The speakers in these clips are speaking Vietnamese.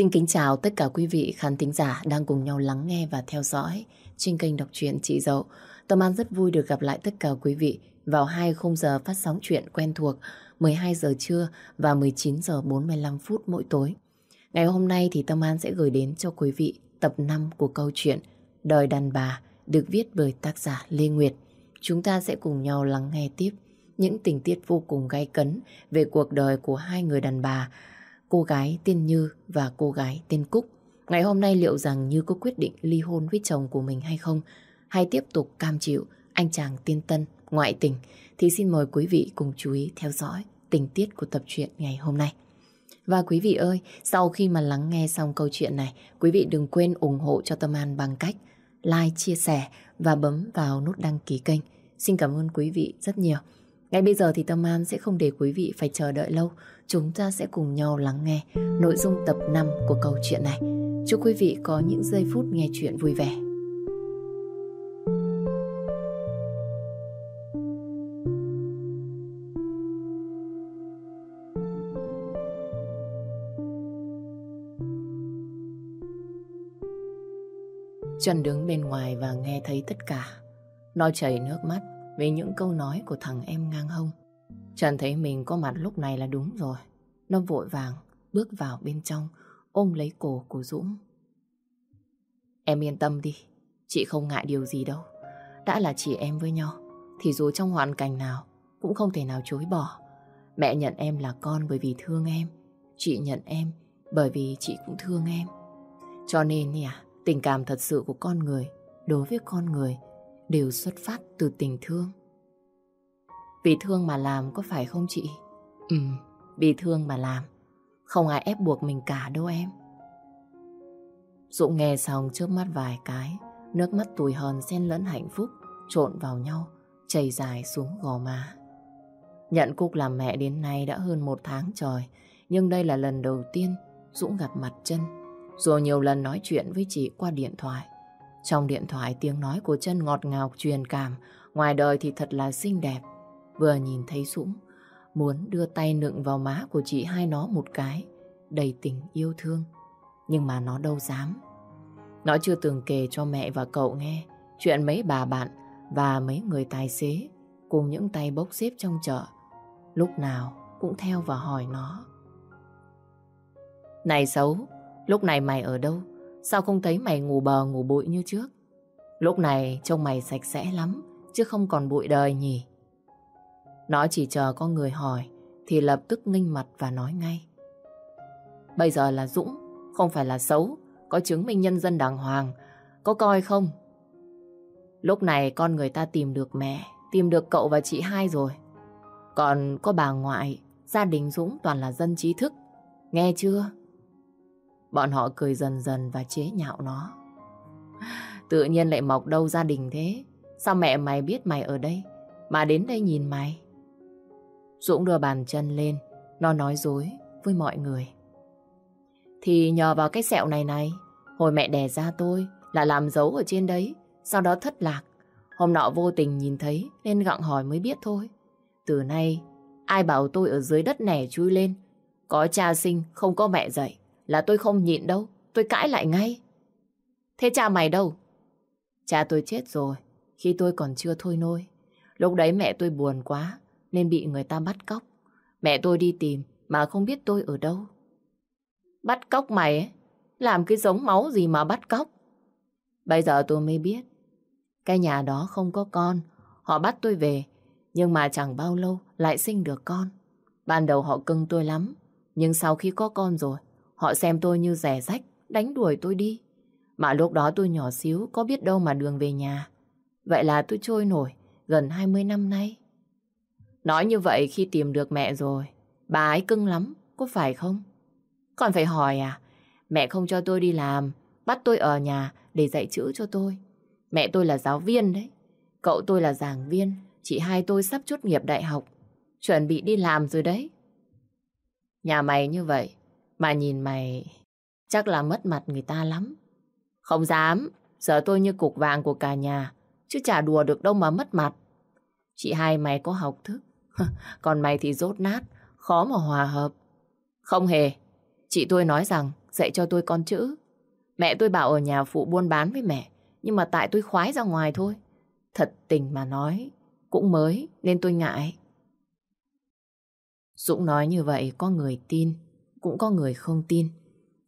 Xin kính chào tất cả quý vị khán thính giả đang cùng nhau lắng nghe và theo dõi trên kênh đọc truyện Chị Dậu. Tâm An rất vui được gặp lại tất cả quý vị vào hai khung giờ phát sóng chuyện quen thuộc 12 giờ trưa và 19 giờ 45 phút mỗi tối. Ngày hôm nay thì Tâm An sẽ gửi đến cho quý vị tập 5 của câu chuyện Đời đàn bà được viết bởi tác giả Lê Nguyệt. Chúng ta sẽ cùng nhau lắng nghe tiếp những tình tiết vô cùng gay cấn về cuộc đời của hai người đàn bà, cô gái tên Như và cô gái tên Cúc. Ngày hôm nay liệu rằng Như có quyết định ly hôn với chồng của mình hay không? Hay tiếp tục cam chịu anh chàng tiên tân, ngoại tình? Thì xin mời quý vị cùng chú ý theo dõi tình tiết của tập truyện ngày hôm nay. Và quý vị ơi, sau khi mà lắng nghe xong câu chuyện này, quý vị đừng quên ủng hộ cho Tâm An bằng cách like, chia sẻ và bấm vào nút đăng ký kênh. Xin cảm ơn quý vị rất nhiều. Ngay bây giờ thì Tâm An sẽ không để quý vị phải chờ đợi lâu. Chúng ta sẽ cùng nhau lắng nghe nội dung tập 5 của câu chuyện này. Chúc quý vị có những giây phút nghe chuyện vui vẻ. Trần đứng bên ngoài và nghe thấy tất cả. Nó chảy nước mắt vì những câu nói của thằng em ngang hông. Trần thấy mình có mặt lúc này là đúng rồi. Nó vội vàng bước vào bên trong, ôm lấy cổ của Dũng. Em yên tâm đi, chị không ngại điều gì đâu. Đã là chị em với nhau, thì dù trong hoàn cảnh nào cũng không thể nào chối bỏ. Mẹ nhận em là con bởi vì thương em. Chị nhận em bởi vì chị cũng thương em. Cho nên nè, tình cảm thật sự của con người đối với con người đều xuất phát từ tình thương. Vì thương mà làm có phải không chị? Ừ, vì thương mà làm. Không ai ép buộc mình cả đâu em. Dũng nghe xong trước mắt vài cái, nước mắt tủi hờn xen lẫn hạnh phúc trộn vào nhau, chảy dài xuống gò má. Nhận Cúc làm mẹ đến nay đã hơn một tháng trời, nhưng đây là lần đầu tiên Dũng gặp mặt chân. Rồi nhiều lần nói chuyện với chị qua điện thoại. Trong điện thoại tiếng nói của chân ngọt ngào truyền cảm, ngoài đời thì thật là xinh đẹp. Vừa nhìn thấy Dũng, muốn đưa tay nựng vào má của chị hai nó một cái, đầy tình yêu thương. Nhưng mà nó đâu dám. Nó chưa từng kể cho mẹ và cậu nghe chuyện mấy bà bạn và mấy người tài xế cùng những tay bốc xếp trong chợ. Lúc nào cũng theo và hỏi nó. Này xấu, lúc này mày ở đâu? Sao không thấy mày ngủ bờ ngủ bụi như trước? Lúc này trông mày sạch sẽ lắm, chứ không còn bụi đời nhỉ? Nó chỉ chờ có người hỏi, thì lập tức nghinh mặt và nói ngay. Bây giờ là Dũng, không phải là xấu, có chứng minh nhân dân đàng hoàng, có coi không? Lúc này con người ta tìm được mẹ, tìm được cậu và chị hai rồi. Còn có bà ngoại, gia đình Dũng toàn là dân trí thức, nghe chưa? Bọn họ cười dần dần và chế nhạo nó. Tự nhiên lại mọc đâu gia đình thế? Sao mẹ mày biết mày ở đây? Mà đến đây nhìn mày. Dũng đưa bàn chân lên, nó nói dối với mọi người. Thì nhờ vào cái sẹo này này, hồi mẹ đẻ ra tôi là làm dấu ở trên đấy, sau đó thất lạc. Hôm nọ vô tình nhìn thấy nên gặng hỏi mới biết thôi. Từ nay, ai bảo tôi ở dưới đất nẻ chui lên, có cha sinh không có mẹ dạy là tôi không nhịn đâu, tôi cãi lại ngay. Thế cha mày đâu? Cha tôi chết rồi, khi tôi còn chưa thôi nôi. Lúc đấy mẹ tôi buồn quá, nên bị người ta bắt cóc. Mẹ tôi đi tìm, mà không biết tôi ở đâu. Bắt cóc mày ấy? Làm cái giống máu gì mà bắt cóc? Bây giờ tôi mới biết. Cái nhà đó không có con, họ bắt tôi về. Nhưng mà chẳng bao lâu lại sinh được con. Ban đầu họ cưng tôi lắm, nhưng sau khi có con rồi, Họ xem tôi như rẻ rách, đánh đuổi tôi đi. Mà lúc đó tôi nhỏ xíu, có biết đâu mà đường về nhà. Vậy là tôi trôi nổi gần 20 năm nay. Nói như vậy khi tìm được mẹ rồi, bà ấy cưng lắm, có phải không? Còn phải hỏi à, mẹ không cho tôi đi làm, bắt tôi ở nhà để dạy chữ cho tôi. Mẹ tôi là giáo viên đấy, cậu tôi là giảng viên, chị hai tôi sắp tốt nghiệp đại học, chuẩn bị đi làm rồi đấy. Nhà mày như vậy, mà nhìn mày chắc là mất mặt người ta lắm. Không dám, giờ tôi như cục vàng của cả nhà, chứ chả đùa được đâu mà mất mặt. Chị hai mày có học thức, còn mày thì rốt nát, khó mà hòa hợp. Không hề, chị tôi nói rằng dạy cho tôi con chữ. Mẹ tôi bảo ở nhà phụ buôn bán với mẹ, nhưng mà tại tôi khoái ra ngoài thôi. Thật tình mà nói, cũng mới nên tôi ngại. Dũng nói như vậy có người tin, cũng có người không tin.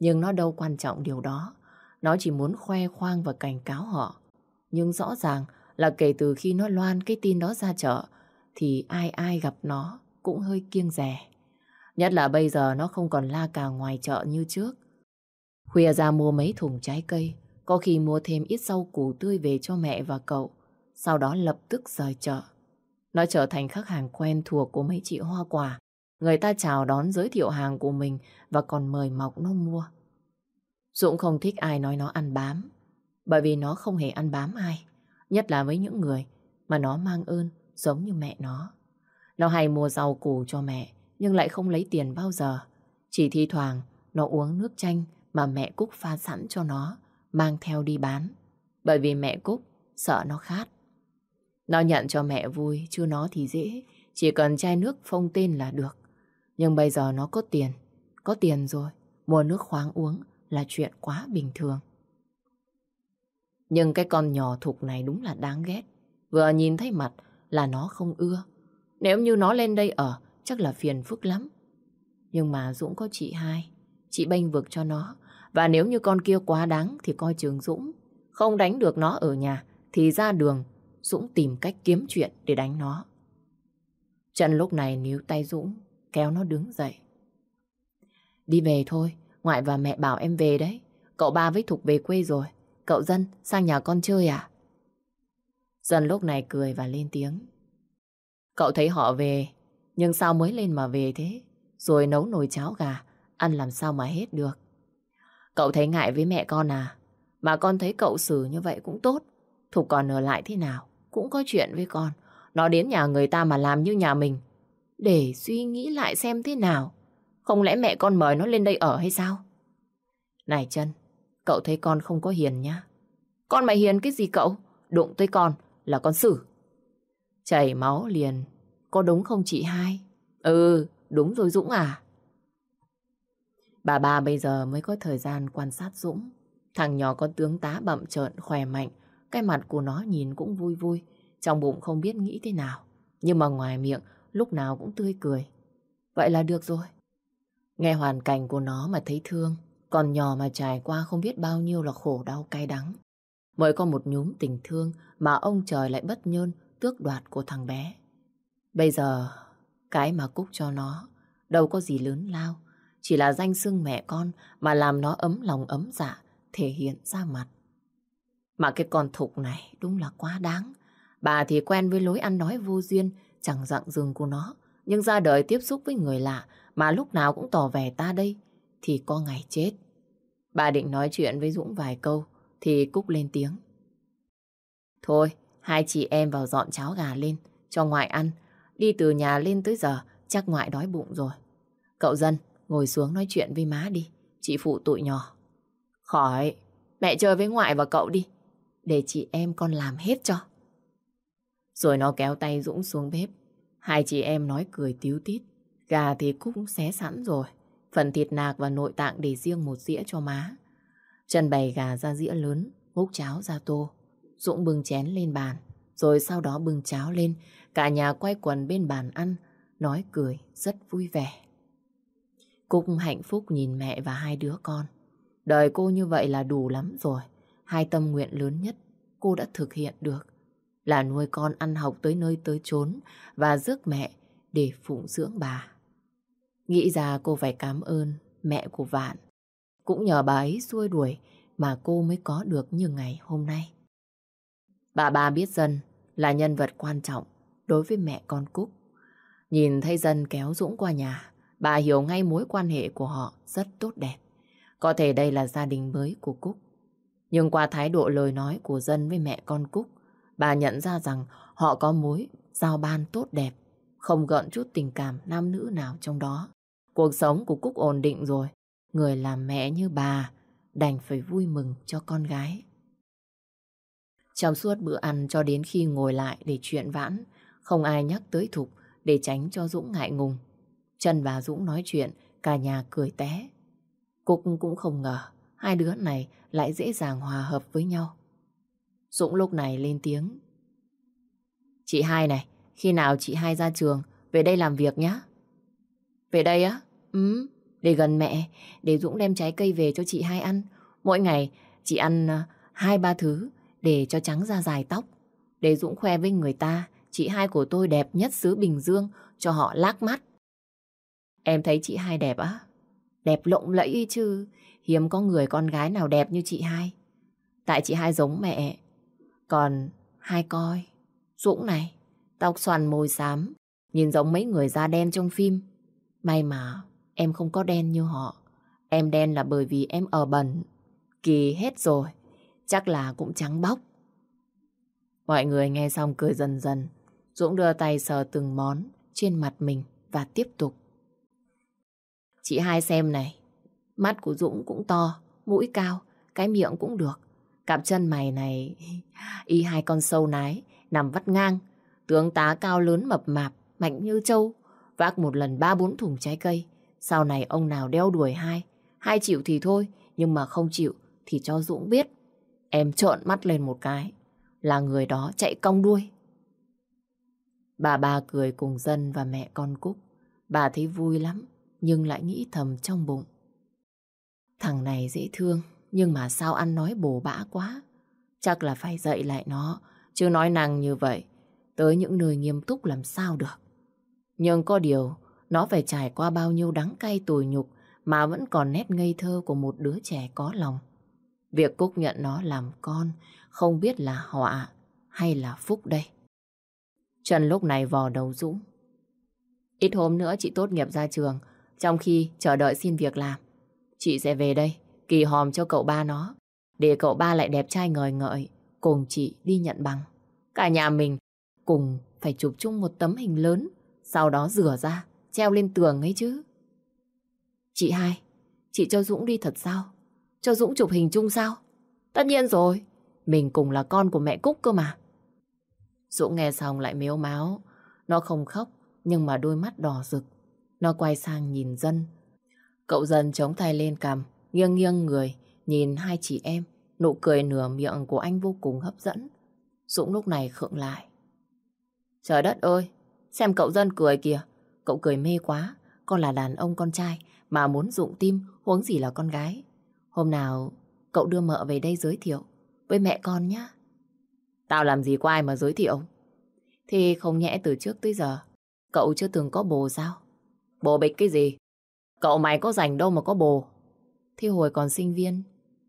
Nhưng nó đâu quan trọng điều đó. Nó chỉ muốn khoe khoang và cảnh cáo họ. Nhưng rõ ràng là kể từ khi nó loan cái tin đó ra chợ, thì ai ai gặp nó cũng hơi kiêng rẻ. Nhất là bây giờ nó không còn la cà ngoài chợ như trước. Khuya ra mua mấy thùng trái cây, có khi mua thêm ít rau củ tươi về cho mẹ và cậu, sau đó lập tức rời chợ. Nó trở thành khách hàng quen thuộc của mấy chị hoa quả. Người ta chào đón giới thiệu hàng của mình và còn mời mọc nó mua. Dũng không thích ai nói nó ăn bám, bởi vì nó không hề ăn bám ai, nhất là với những người mà nó mang ơn giống như mẹ nó. Nó hay mua rau củ cho mẹ, nhưng lại không lấy tiền bao giờ. Chỉ thi thoảng nó uống nước chanh mà mẹ Cúc pha sẵn cho nó, mang theo đi bán. Bởi vì mẹ Cúc sợ nó khát. Nó nhận cho mẹ vui, chứ nó thì dễ, chỉ cần chai nước phong tên là được. Nhưng bây giờ nó có tiền, có tiền rồi, mua nước khoáng uống là chuyện quá bình thường. Nhưng cái con nhỏ thục này đúng là đáng ghét. Vừa nhìn thấy mặt là nó không ưa. Nếu như nó lên đây ở, chắc là phiền phức lắm. Nhưng mà Dũng có chị hai, chị bênh vực cho nó. Và nếu như con kia quá đáng thì coi trường Dũng. Không đánh được nó ở nhà thì ra đường Dũng tìm cách kiếm chuyện để đánh nó. Trần lúc này níu tay Dũng, kéo nó đứng dậy. Đi về thôi, ngoại và mẹ bảo em về đấy. Cậu ba với Thục về quê rồi. Cậu Dân sang nhà con chơi à? Dân lúc này cười và lên tiếng. Cậu thấy họ về, nhưng sao mới lên mà về thế? Rồi nấu nồi cháo gà, ăn làm sao mà hết được. Cậu thấy ngại với mẹ con à? Mà con thấy cậu xử như vậy cũng tốt. Thục còn ở lại thế nào? Cũng có chuyện với con. Nó đến nhà người ta mà làm như nhà mình. Để suy nghĩ lại xem thế nào. Không lẽ mẹ con mời nó lên đây ở hay sao? Này chân, cậu thấy con không có hiền nhá. Con mày hiền cái gì cậu? Đụng tới con là con xử. Chảy máu liền, có đúng không chị hai? Ừ, đúng rồi Dũng à. Bà ba bây giờ mới có thời gian quan sát Dũng. Thằng nhỏ có tướng tá bậm trợn, khỏe mạnh. Cái mặt của nó nhìn cũng vui vui. Trong bụng không biết nghĩ thế nào. Nhưng mà ngoài miệng lúc nào cũng tươi cười. Vậy là được rồi. Nghe hoàn cảnh của nó mà thấy thương. Còn nhỏ mà trải qua không biết bao nhiêu là khổ đau cay đắng. Mới có một nhúm tình thương mà ông trời lại bất nhơn tước đoạt của thằng bé. Bây giờ, cái mà Cúc cho nó đâu có gì lớn lao. Chỉ là danh xưng mẹ con mà làm nó ấm lòng ấm dạ, thể hiện ra mặt. Mà cái con thục này đúng là quá đáng. Bà thì quen với lối ăn nói vô duyên, chẳng dặn dừng của nó. Nhưng ra đời tiếp xúc với người lạ mà lúc nào cũng tỏ vẻ ta đây, thì có ngày chết. Bà định nói chuyện với Dũng vài câu, thì Cúc lên tiếng. Thôi, hai chị em vào dọn cháo gà lên, cho ngoại ăn. Đi từ nhà lên tới giờ, chắc ngoại đói bụng rồi. Cậu dân, ngồi xuống nói chuyện với má đi, chị phụ tụi nhỏ. Khỏi, mẹ chơi với ngoại và cậu đi, để chị em con làm hết cho. Rồi nó kéo tay Dũng xuống bếp. Hai chị em nói cười tiếu tít. Gà thì Cúc xé sẵn rồi. Phần thịt nạc và nội tạng để riêng một dĩa cho má. Trần bày gà ra dĩa lớn, múc cháo ra tô. Dũng bưng chén lên bàn, rồi sau đó bưng cháo lên. Cả nhà quay quần bên bàn ăn, nói cười rất vui vẻ. Cúc hạnh phúc nhìn mẹ và hai đứa con. Đời cô như vậy là đủ lắm rồi. Hai tâm nguyện lớn nhất cô đã thực hiện được là nuôi con ăn học tới nơi tới chốn và rước mẹ để phụng dưỡng bà. Nghĩ ra cô phải cảm ơn mẹ của Vạn. Cũng nhờ bà ấy xua đuổi mà cô mới có được như ngày hôm nay. Bà bà biết dân là nhân vật quan trọng đối với mẹ con Cúc. Nhìn thấy dân kéo Dũng qua nhà, bà hiểu ngay mối quan hệ của họ rất tốt đẹp. Có thể đây là gia đình mới của Cúc. Nhưng qua thái độ lời nói của dân với mẹ con Cúc, bà nhận ra rằng họ có mối giao ban tốt đẹp, không gợn chút tình cảm nam nữ nào trong đó. Cuộc sống của Cúc ổn định rồi, người làm mẹ như bà đành phải vui mừng cho con gái. Trong suốt bữa ăn cho đến khi ngồi lại để chuyện vãn, không ai nhắc tới Thục để tránh cho Dũng ngại ngùng. Trần và Dũng nói chuyện, cả nhà cười té. Cúc cũng không ngờ hai đứa này lại dễ dàng hòa hợp với nhau. Dũng lúc này lên tiếng. Chị hai này, khi nào chị hai ra trường, về đây làm việc nhá. Về đây á? Ừ, để gần mẹ, để Dũng đem trái cây về cho chị hai ăn. Mỗi ngày chị ăn à, hai ba thứ để cho trắng da dài tóc. Để Dũng khoe với người ta, chị hai của tôi đẹp nhất xứ Bình Dương cho họ lác mắt. Em thấy chị hai đẹp á? Đẹp lộng lẫy chứ, hiếm có người con gái nào đẹp như chị hai. Tại chị hai giống mẹ, còn hai coi, Dũng này, tóc xoăn môi xám, nhìn giống mấy người da đen trong phim. May mà em không có đen như họ. Em đen là bởi vì em ở bẩn. Kỳ hết rồi, chắc là cũng trắng bóc. Mọi người nghe xong cười dần dần. Dũng đưa tay sờ từng món trên mặt mình và tiếp tục. Chị hai xem này, mắt của Dũng cũng to, mũi cao, cái miệng cũng được. Cặp chân mày này y hai con sâu nái nằm vắt ngang, tướng tá cao lớn mập mạp, mạnh như trâu, vác một lần ba bốn thùng trái cây. Sau này ông nào đeo đuổi hai, hai chịu thì thôi, nhưng mà không chịu thì cho Dũng biết. Em trợn mắt lên một cái, là người đó chạy cong đuôi. Bà bà cười cùng dân và mẹ con Cúc. Bà thấy vui lắm, nhưng lại nghĩ thầm trong bụng. Thằng này dễ thương, nhưng mà sao ăn nói bổ bã quá. Chắc là phải dạy lại nó, chứ nói năng như vậy, tới những nơi nghiêm túc làm sao được. Nhưng có điều, nó phải trải qua bao nhiêu đắng cay tủi nhục mà vẫn còn nét ngây thơ của một đứa trẻ có lòng. Việc Cúc nhận nó làm con không biết là họa hay là phúc đây. Trần lúc này vò đầu Dũng. Ít hôm nữa chị tốt nghiệp ra trường, trong khi chờ đợi xin việc làm. Chị sẽ về đây, kỳ hòm cho cậu ba nó, để cậu ba lại đẹp trai ngời ngợi, cùng chị đi nhận bằng. Cả nhà mình cùng phải chụp chung một tấm hình lớn, sau đó rửa ra, treo lên tường ấy chứ. Chị hai, chị cho Dũng đi thật sao? Cho Dũng chụp hình chung sao? Tất nhiên rồi, mình cùng là con của mẹ Cúc cơ mà. Dũng nghe xong lại mếu máu. Nó không khóc, nhưng mà đôi mắt đỏ rực. Nó quay sang nhìn dân. Cậu dần chống tay lên cằm, nghiêng nghiêng người, nhìn hai chị em. Nụ cười nửa miệng của anh vô cùng hấp dẫn. Dũng lúc này khựng lại. Trời đất ơi, xem cậu dân cười kìa. Cậu cười mê quá, con là đàn ông con trai mà muốn dụng tim huống gì là con gái. Hôm nào cậu đưa mợ về đây giới thiệu với mẹ con nhá Tao làm gì có ai mà giới thiệu? Thì không nhẽ từ trước tới giờ cậu chưa từng có bồ sao? Bồ bịch cái gì? Cậu mày có rảnh đâu mà có bồ. Thì hồi còn sinh viên,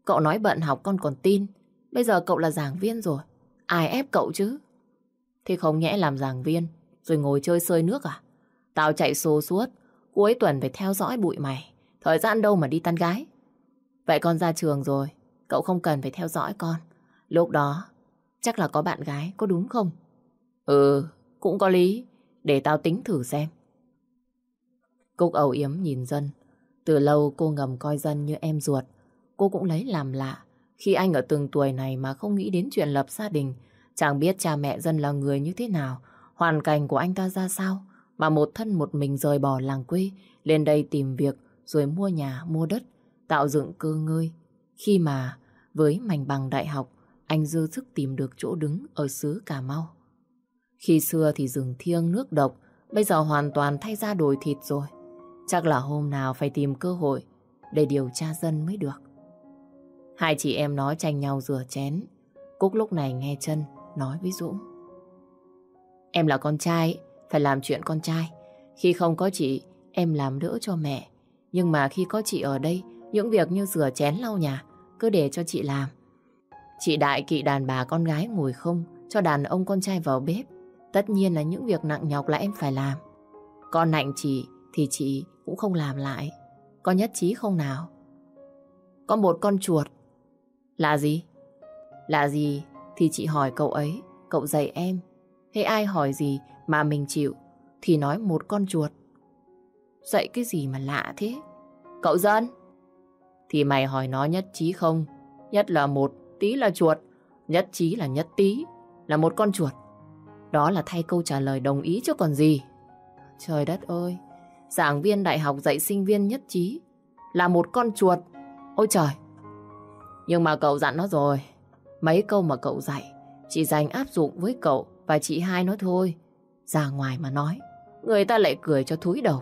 cậu nói bận học con còn tin. Bây giờ cậu là giảng viên rồi. Ai ép cậu chứ? Thì không nhẽ làm giảng viên rồi ngồi chơi sơi nước à? Tao chạy xô suốt, cuối tuần phải theo dõi bụi mày. Thời gian đâu mà đi tan gái. Vậy con ra trường rồi, cậu không cần phải theo dõi con. Lúc đó, chắc là có bạn gái, có đúng không? Ừ, cũng có lý. Để tao tính thử xem. Cúc ẩu yếm nhìn dân. Từ lâu cô ngầm coi dân như em ruột. Cô cũng lấy làm lạ. Khi anh ở từng tuổi này mà không nghĩ đến chuyện lập gia đình, chẳng biết cha mẹ dân là người như thế nào, hoàn cảnh của anh ta ra sao, mà một thân một mình rời bỏ làng quê, lên đây tìm việc, rồi mua nhà, mua đất, tạo dựng cơ ngơi. Khi mà với mảnh bằng đại học, anh dư sức tìm được chỗ đứng ở xứ Cà Mau. Khi xưa thì rừng thiêng nước độc, bây giờ hoàn toàn thay ra đổi thịt rồi. Chắc là hôm nào phải tìm cơ hội để điều tra dân mới được. Hai chị em nói tranh nhau rửa chén. Cúc lúc này nghe chân nói với Dũng. Em là con trai, phải làm chuyện con trai. Khi không có chị, em làm đỡ cho mẹ. Nhưng mà khi có chị ở đây, những việc như rửa chén lau nhà, cứ để cho chị làm. Chị đại kỵ đàn bà con gái ngồi không, cho đàn ông con trai vào bếp. Tất nhiên là những việc nặng nhọc là em phải làm. Con nạnh chị thì chị cũng không làm lại. Có nhất trí không nào? Có một con chuột. Là gì? Là gì thì chị hỏi cậu ấy, cậu dạy em. Hay ai hỏi gì mà mình chịu thì nói một con chuột. Dạy cái gì mà lạ thế? Cậu dân? Thì mày hỏi nó nhất trí không? Nhất là một, tí là chuột. Nhất trí là nhất tí, là một con chuột. Đó là thay câu trả lời đồng ý chứ còn gì. Trời đất ơi, giảng viên đại học dạy sinh viên nhất trí là một con chuột. Ôi trời! Nhưng mà cậu dặn nó rồi. Mấy câu mà cậu dạy chỉ dành áp dụng với cậu và chị hai nó thôi. Ra ngoài mà nói, người ta lại cười cho thúi đầu.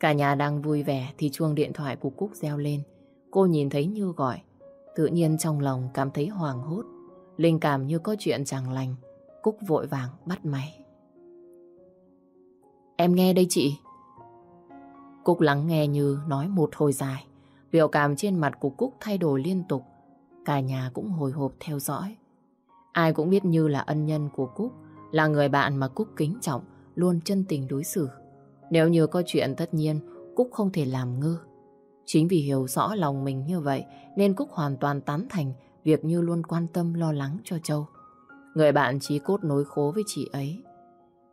Cả nhà đang vui vẻ thì chuông điện thoại của Cúc reo lên. Cô nhìn thấy Như gọi. Tự nhiên trong lòng cảm thấy hoàng hốt. Linh cảm như có chuyện chẳng lành. Cúc vội vàng bắt máy. Em nghe đây chị. Cúc lắng nghe Như nói một hồi dài. Biểu cảm trên mặt của Cúc thay đổi liên tục. Cả nhà cũng hồi hộp theo dõi. Ai cũng biết Như là ân nhân của Cúc, là người bạn mà Cúc kính trọng, luôn chân tình đối xử. Nếu như có chuyện tất nhiên, Cúc không thể làm ngơ. Chính vì hiểu rõ lòng mình như vậy nên Cúc hoàn toàn tán thành việc Như luôn quan tâm lo lắng cho Châu. Người bạn chí cốt nối khố với chị ấy.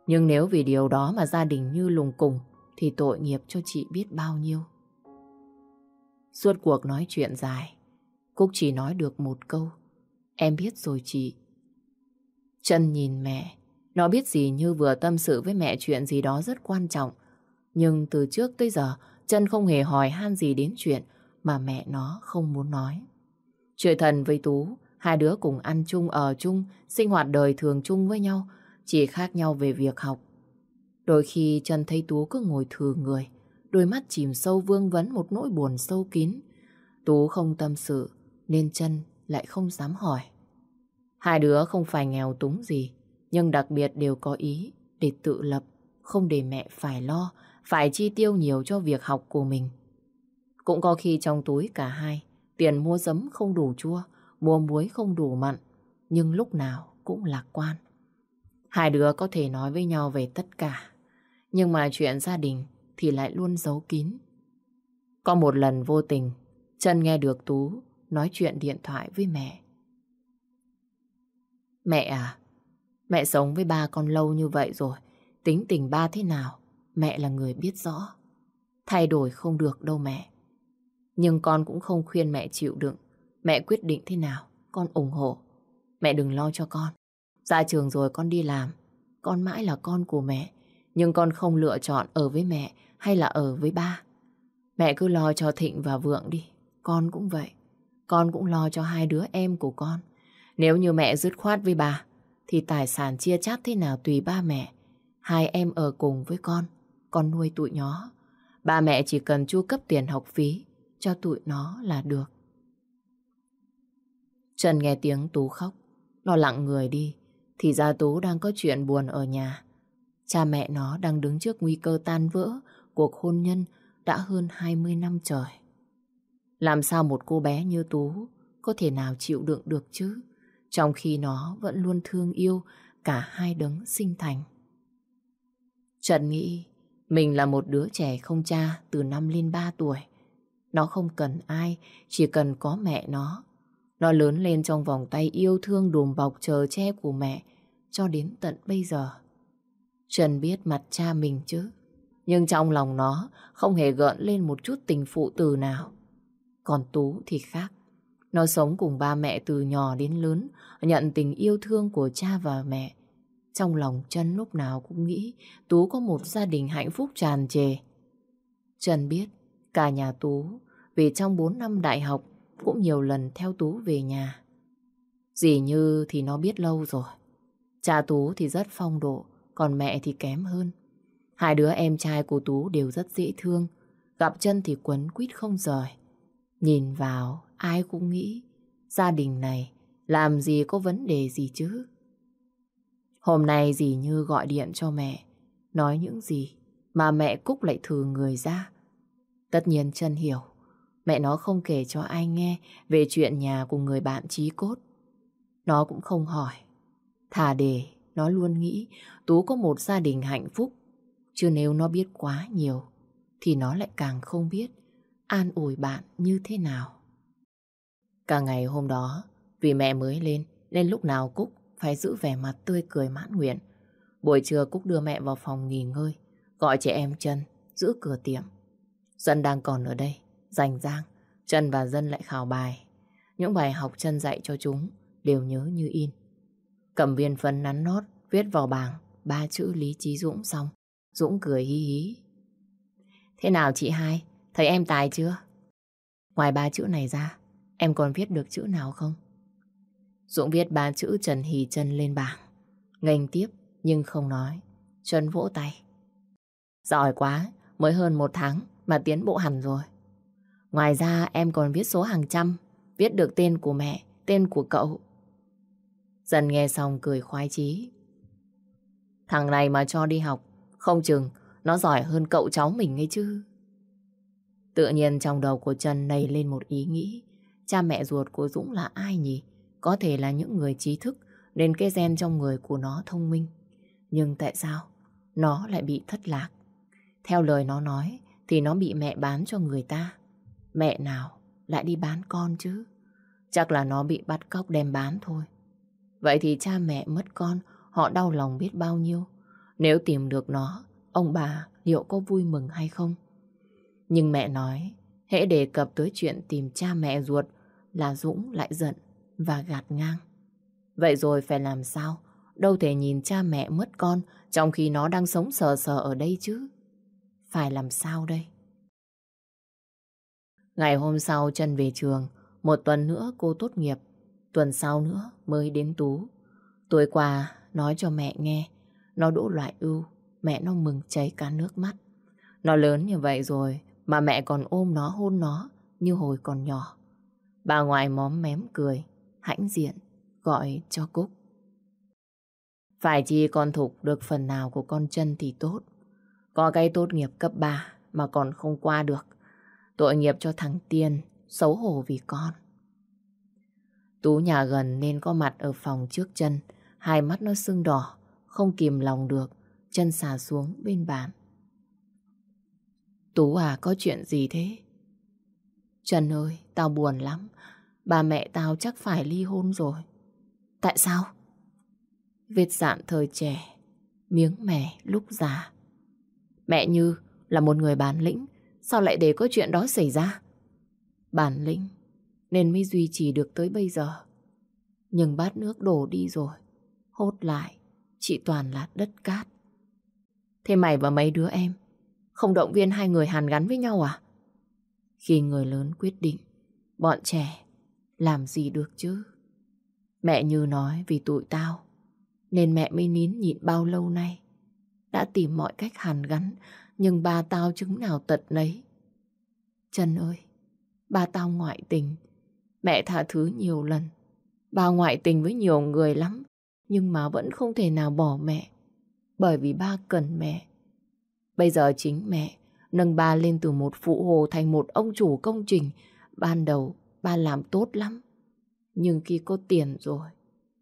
Nhưng nếu vì điều đó mà gia đình Như lùng cùng thì tội nghiệp cho chị biết bao nhiêu. Suốt cuộc nói chuyện dài, Cúc chỉ nói được một câu. Em biết rồi chị. Trân nhìn mẹ, nó biết gì như vừa tâm sự với mẹ chuyện gì đó rất quan trọng. Nhưng từ trước tới giờ, Trân không hề hỏi han gì đến chuyện mà mẹ nó không muốn nói. Chuyện thần với Tú, hai đứa cùng ăn chung, ở chung, sinh hoạt đời thường chung với nhau, chỉ khác nhau về việc học. Đôi khi chân thấy Tú cứ ngồi thừa người, đôi mắt chìm sâu vương vấn một nỗi buồn sâu kín. Tú không tâm sự, nên chân lại không dám hỏi. Hai đứa không phải nghèo túng gì, nhưng đặc biệt đều có ý để tự lập, không để mẹ phải lo, phải chi tiêu nhiều cho việc học của mình. Cũng có khi trong túi cả hai, tiền mua giấm không đủ chua, mua muối không đủ mặn, nhưng lúc nào cũng lạc quan. Hai đứa có thể nói với nhau về tất cả, nhưng mà chuyện gia đình thì lại luôn giấu kín. Có một lần vô tình, Trân nghe được Tú nói chuyện điện thoại với mẹ. Mẹ à, mẹ sống với ba con lâu như vậy rồi, tính tình ba thế nào, mẹ là người biết rõ. Thay đổi không được đâu mẹ. Nhưng con cũng không khuyên mẹ chịu đựng. Mẹ quyết định thế nào, con ủng hộ. Mẹ đừng lo cho con. Ra trường rồi con đi làm. Con mãi là con của mẹ. Nhưng con không lựa chọn ở với mẹ hay là ở với ba. Mẹ cứ lo cho Thịnh và Vượng đi. Con cũng vậy. Con cũng lo cho hai đứa em của con. Nếu như mẹ dứt khoát với bà, thì tài sản chia chát thế nào tùy ba mẹ. Hai em ở cùng với con, con nuôi tụi nó. Ba mẹ chỉ cần chu cấp tiền học phí cho tụi nó là được. Trần nghe tiếng Tú khóc, lo lặng người đi, thì ra Tú đang có chuyện buồn ở nhà. Cha mẹ nó đang đứng trước nguy cơ tan vỡ cuộc hôn nhân đã hơn 20 năm trời. Làm sao một cô bé như Tú có thể nào chịu đựng được chứ? Trong khi nó vẫn luôn thương yêu cả hai đấng sinh thành. Trần nghĩ mình là một đứa trẻ không cha từ năm lên ba tuổi. Nó không cần ai, chỉ cần có mẹ nó. Nó lớn lên trong vòng tay yêu thương đùm bọc chờ che của mẹ cho đến tận bây giờ. Trần biết mặt cha mình chứ. Nhưng trong lòng nó không hề gợn lên một chút tình phụ từ nào. Còn Tú thì khác. Nó sống cùng ba mẹ từ nhỏ đến lớn, nhận tình yêu thương của cha và mẹ. Trong lòng Trân lúc nào cũng nghĩ Tú có một gia đình hạnh phúc tràn trề. trần biết cả nhà Tú vì trong 4 năm đại học cũng nhiều lần theo Tú về nhà. Dì Như thì nó biết lâu rồi. Cha Tú thì rất phong độ, còn mẹ thì kém hơn. Hai đứa em trai của Tú đều rất dễ thương, gặp chân thì quấn quýt không rời. Nhìn vào, ai cũng nghĩ gia đình này làm gì có vấn đề gì chứ. Hôm nay dì Như gọi điện cho mẹ, nói những gì mà mẹ Cúc lại thừa người ra. Tất nhiên chân hiểu, mẹ nó không kể cho ai nghe về chuyện nhà của người bạn trí cốt. Nó cũng không hỏi, thà để nó luôn nghĩ Tú có một gia đình hạnh phúc. Chứ nếu nó biết quá nhiều, thì nó lại càng không biết an ủi bạn như thế nào. Cả ngày hôm đó, vì mẹ mới lên nên lúc nào Cúc phải giữ vẻ mặt tươi cười mãn nguyện. Buổi trưa Cúc đưa mẹ vào phòng nghỉ ngơi, gọi trẻ em chân, giữ cửa tiệm. Dân đang còn ở đây, rành rang, chân và Dân lại khảo bài. Những bài học chân dạy cho chúng đều nhớ như in. Cầm viên phấn nắn nót, viết vào bảng ba chữ Lý Trí Dũng xong. Dũng cười hí hí. Thế nào chị hai? thấy em tài chưa? Ngoài ba chữ này ra, em còn viết được chữ nào không? Dũng viết ba chữ Trần hì trần lên bảng. Ngành tiếp nhưng không nói. Trần vỗ tay. Giỏi quá, mới hơn một tháng mà tiến bộ hẳn rồi. Ngoài ra em còn viết số hàng trăm, viết được tên của mẹ, tên của cậu. Dần nghe xong cười khoái chí. Thằng này mà cho đi học, không chừng nó giỏi hơn cậu cháu mình ấy chứ. Tự nhiên trong đầu của Trần nảy lên một ý nghĩ. Cha mẹ ruột của Dũng là ai nhỉ? Có thể là những người trí thức nên cái gen trong người của nó thông minh. Nhưng tại sao nó lại bị thất lạc? Theo lời nó nói thì nó bị mẹ bán cho người ta. Mẹ nào lại đi bán con chứ? Chắc là nó bị bắt cóc đem bán thôi. Vậy thì cha mẹ mất con, họ đau lòng biết bao nhiêu. Nếu tìm được nó, ông bà liệu có vui mừng hay không? Nhưng mẹ nói, hễ đề cập tới chuyện tìm cha mẹ ruột là Dũng lại giận và gạt ngang. Vậy rồi phải làm sao? Đâu thể nhìn cha mẹ mất con trong khi nó đang sống sờ sờ ở đây chứ. Phải làm sao đây? Ngày hôm sau chân về trường, một tuần nữa cô tốt nghiệp, tuần sau nữa mới đến Tú. Tối qua nói cho mẹ nghe, nó đỗ loại ưu, mẹ nó mừng cháy cả nước mắt. Nó lớn như vậy rồi mà mẹ còn ôm nó hôn nó như hồi còn nhỏ. Bà ngoại móm mém cười, hãnh diện, gọi cho Cúc. Phải chi con Thục được phần nào của con chân thì tốt. Có cái tốt nghiệp cấp 3 mà còn không qua được. Tội nghiệp cho thằng Tiên, xấu hổ vì con. Tú nhà gần nên có mặt ở phòng trước chân, hai mắt nó sưng đỏ, không kìm lòng được, chân xà xuống bên bàn. Tú à, có chuyện gì thế? Trần ơi, tao buồn lắm. Bà mẹ tao chắc phải ly hôn rồi. Tại sao? Vết dạn thời trẻ, miếng mẻ lúc già. Mẹ Như là một người bán lĩnh, sao lại để có chuyện đó xảy ra? Bản lĩnh, nên mới duy trì được tới bây giờ. Nhưng bát nước đổ đi rồi, hốt lại, chỉ toàn là đất cát. Thế mày và mấy đứa em không động viên hai người hàn gắn với nhau à? Khi người lớn quyết định, bọn trẻ làm gì được chứ? Mẹ như nói vì tụi tao, nên mẹ mới nín nhịn bao lâu nay. Đã tìm mọi cách hàn gắn, nhưng ba tao chứng nào tật nấy. Trần ơi, ba tao ngoại tình, mẹ tha thứ nhiều lần. Ba ngoại tình với nhiều người lắm, nhưng mà vẫn không thể nào bỏ mẹ. Bởi vì ba cần mẹ. Bây giờ chính mẹ nâng ba lên từ một phụ hồ thành một ông chủ công trình. Ban đầu ba làm tốt lắm. Nhưng khi có tiền rồi,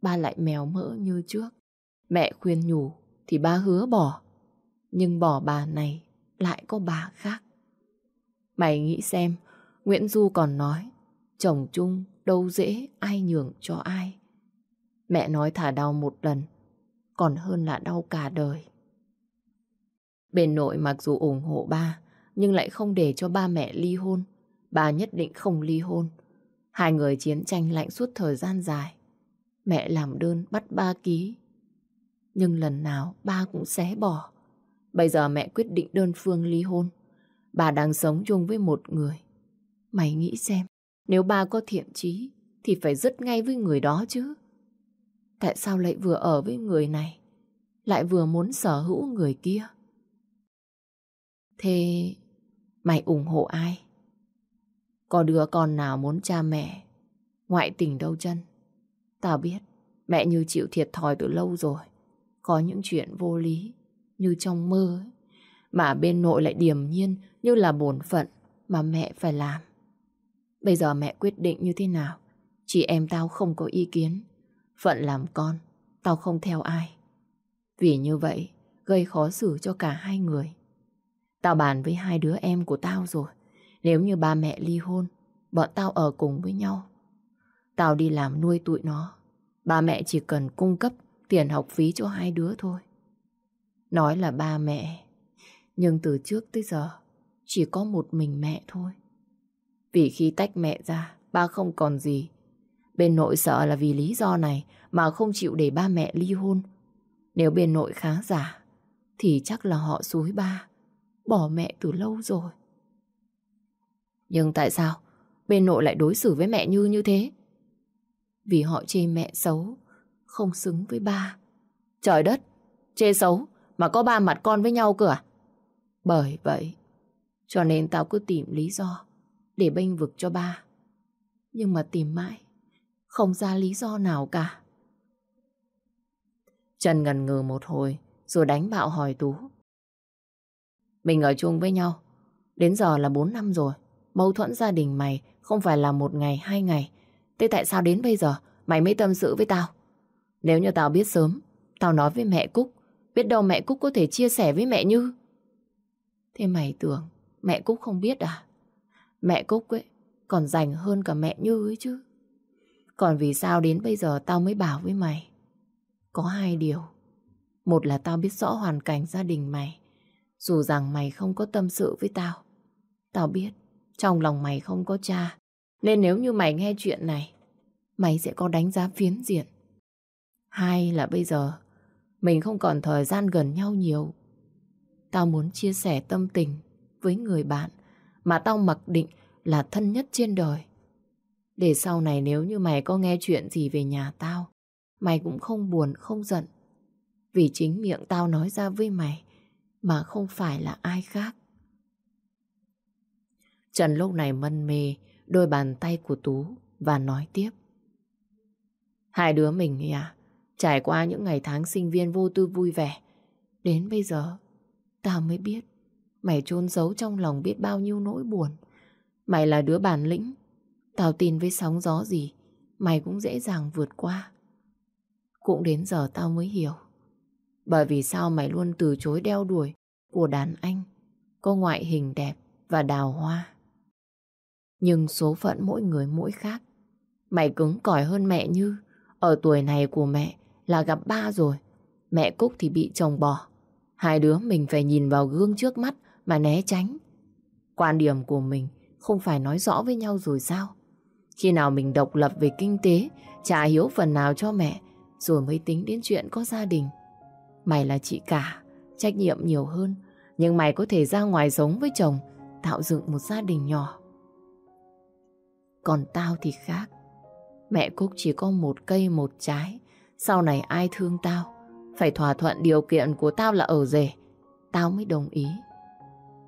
ba lại mèo mỡ như trước. Mẹ khuyên nhủ thì ba hứa bỏ. Nhưng bỏ bà này lại có bà khác. Mày nghĩ xem, Nguyễn Du còn nói, chồng chung đâu dễ ai nhường cho ai. Mẹ nói thả đau một lần, còn hơn là đau cả đời. Bên nội mặc dù ủng hộ ba, nhưng lại không để cho ba mẹ ly hôn. Ba nhất định không ly hôn. Hai người chiến tranh lạnh suốt thời gian dài. Mẹ làm đơn bắt ba ký. Nhưng lần nào ba cũng xé bỏ. Bây giờ mẹ quyết định đơn phương ly hôn. Bà đang sống chung với một người. Mày nghĩ xem, nếu ba có thiện chí, thì phải dứt ngay với người đó chứ. Tại sao lại vừa ở với người này, lại vừa muốn sở hữu người kia? Thế mày ủng hộ ai? Có đứa con nào muốn cha mẹ ngoại tình đâu chân? Tao biết mẹ như chịu thiệt thòi từ lâu rồi. Có những chuyện vô lý như trong mơ ấy. Mà bên nội lại điềm nhiên như là bổn phận mà mẹ phải làm. Bây giờ mẹ quyết định như thế nào? Chị em tao không có ý kiến. Phận làm con, tao không theo ai. Vì như vậy, gây khó xử cho cả hai người. Tao bàn với hai đứa em của tao rồi. Nếu như ba mẹ ly hôn, bọn tao ở cùng với nhau. Tao đi làm nuôi tụi nó. Ba mẹ chỉ cần cung cấp tiền học phí cho hai đứa thôi. Nói là ba mẹ, nhưng từ trước tới giờ chỉ có một mình mẹ thôi. Vì khi tách mẹ ra, ba không còn gì. Bên nội sợ là vì lý do này mà không chịu để ba mẹ ly hôn. Nếu bên nội khá giả, thì chắc là họ xúi ba bỏ mẹ từ lâu rồi. Nhưng tại sao bên nội lại đối xử với mẹ Như như thế? Vì họ chê mẹ xấu, không xứng với ba. Trời đất, chê xấu mà có ba mặt con với nhau cơ à? Bởi vậy, cho nên tao cứ tìm lý do để bênh vực cho ba. Nhưng mà tìm mãi, không ra lý do nào cả. Trần ngần ngừ một hồi, rồi đánh bạo hỏi Tú. Mình ở chung với nhau, đến giờ là 4 năm rồi. Mâu thuẫn gia đình mày không phải là một ngày, hai ngày. Thế tại sao đến bây giờ mày mới tâm sự với tao? Nếu như tao biết sớm, tao nói với mẹ Cúc, biết đâu mẹ Cúc có thể chia sẻ với mẹ Như. Thế mày tưởng mẹ Cúc không biết à? Mẹ Cúc ấy còn dành hơn cả mẹ Như ấy chứ. Còn vì sao đến bây giờ tao mới bảo với mày? Có hai điều. Một là tao biết rõ hoàn cảnh gia đình mày. Dù rằng mày không có tâm sự với tao. Tao biết trong lòng mày không có cha. Nên nếu như mày nghe chuyện này, mày sẽ có đánh giá phiến diện. Hai là bây giờ mình không còn thời gian gần nhau nhiều. Tao muốn chia sẻ tâm tình với người bạn mà tao mặc định là thân nhất trên đời. Để sau này nếu như mày có nghe chuyện gì về nhà tao, mày cũng không buồn, không giận. Vì chính miệng tao nói ra với mày, mà không phải là ai khác. Trần lúc này mân mê đôi bàn tay của Tú và nói tiếp. Hai đứa mình à, trải qua những ngày tháng sinh viên vô tư vui vẻ. Đến bây giờ, tao mới biết mày chôn giấu trong lòng biết bao nhiêu nỗi buồn. Mày là đứa bản lĩnh, tao tin với sóng gió gì, mày cũng dễ dàng vượt qua. Cũng đến giờ tao mới hiểu. Bởi vì sao mày luôn từ chối đeo đuổi của đàn anh, có ngoại hình đẹp và đào hoa. Nhưng số phận mỗi người mỗi khác. Mày cứng cỏi hơn mẹ Như. Ở tuổi này của mẹ là gặp ba rồi. Mẹ Cúc thì bị chồng bỏ. Hai đứa mình phải nhìn vào gương trước mắt mà né tránh. Quan điểm của mình không phải nói rõ với nhau rồi sao? Khi nào mình độc lập về kinh tế, trả hiếu phần nào cho mẹ, rồi mới tính đến chuyện có gia đình. Mày là chị cả, trách nhiệm nhiều hơn, nhưng mày có thể ra ngoài sống với chồng, tạo dựng một gia đình nhỏ. Còn tao thì khác. Mẹ Cúc chỉ có một cây một trái. Sau này ai thương tao, phải thỏa thuận điều kiện của tao là ở rể. Tao mới đồng ý.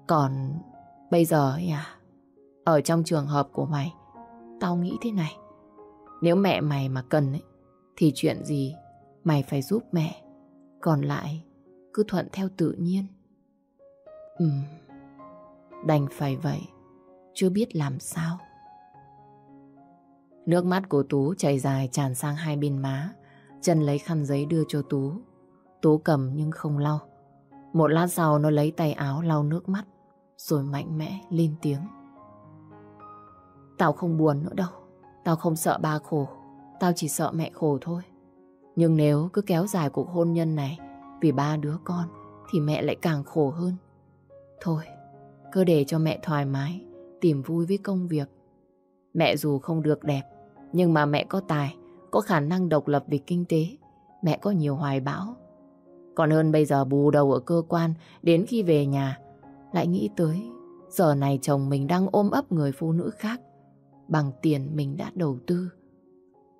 Còn bây giờ ấy à, ở trong trường hợp của mày, tao nghĩ thế này. Nếu mẹ mày mà cần ấy, thì chuyện gì mày phải giúp mẹ. Còn lại, cứ thuận theo tự nhiên. Ừ, đành phải vậy, chưa biết làm sao. Nước mắt của Tú chảy dài tràn sang hai bên má trân lấy khăn giấy đưa cho Tú. Tú cầm nhưng không lau. Một lát sau nó lấy tay áo lau nước mắt. Rồi mạnh mẽ lên tiếng. Tao không buồn nữa đâu. Tao không sợ ba khổ. Tao chỉ sợ mẹ khổ thôi. Nhưng nếu cứ kéo dài cuộc hôn nhân này vì ba đứa con thì mẹ lại càng khổ hơn. Thôi, cứ để cho mẹ thoải mái, tìm vui với công việc. Mẹ dù không được đẹp nhưng mà mẹ có tài, có khả năng độc lập về kinh tế. Mẹ có nhiều hoài bão. Còn hơn bây giờ bù đầu ở cơ quan, đến khi về nhà, lại nghĩ tới giờ này chồng mình đang ôm ấp người phụ nữ khác bằng tiền mình đã đầu tư.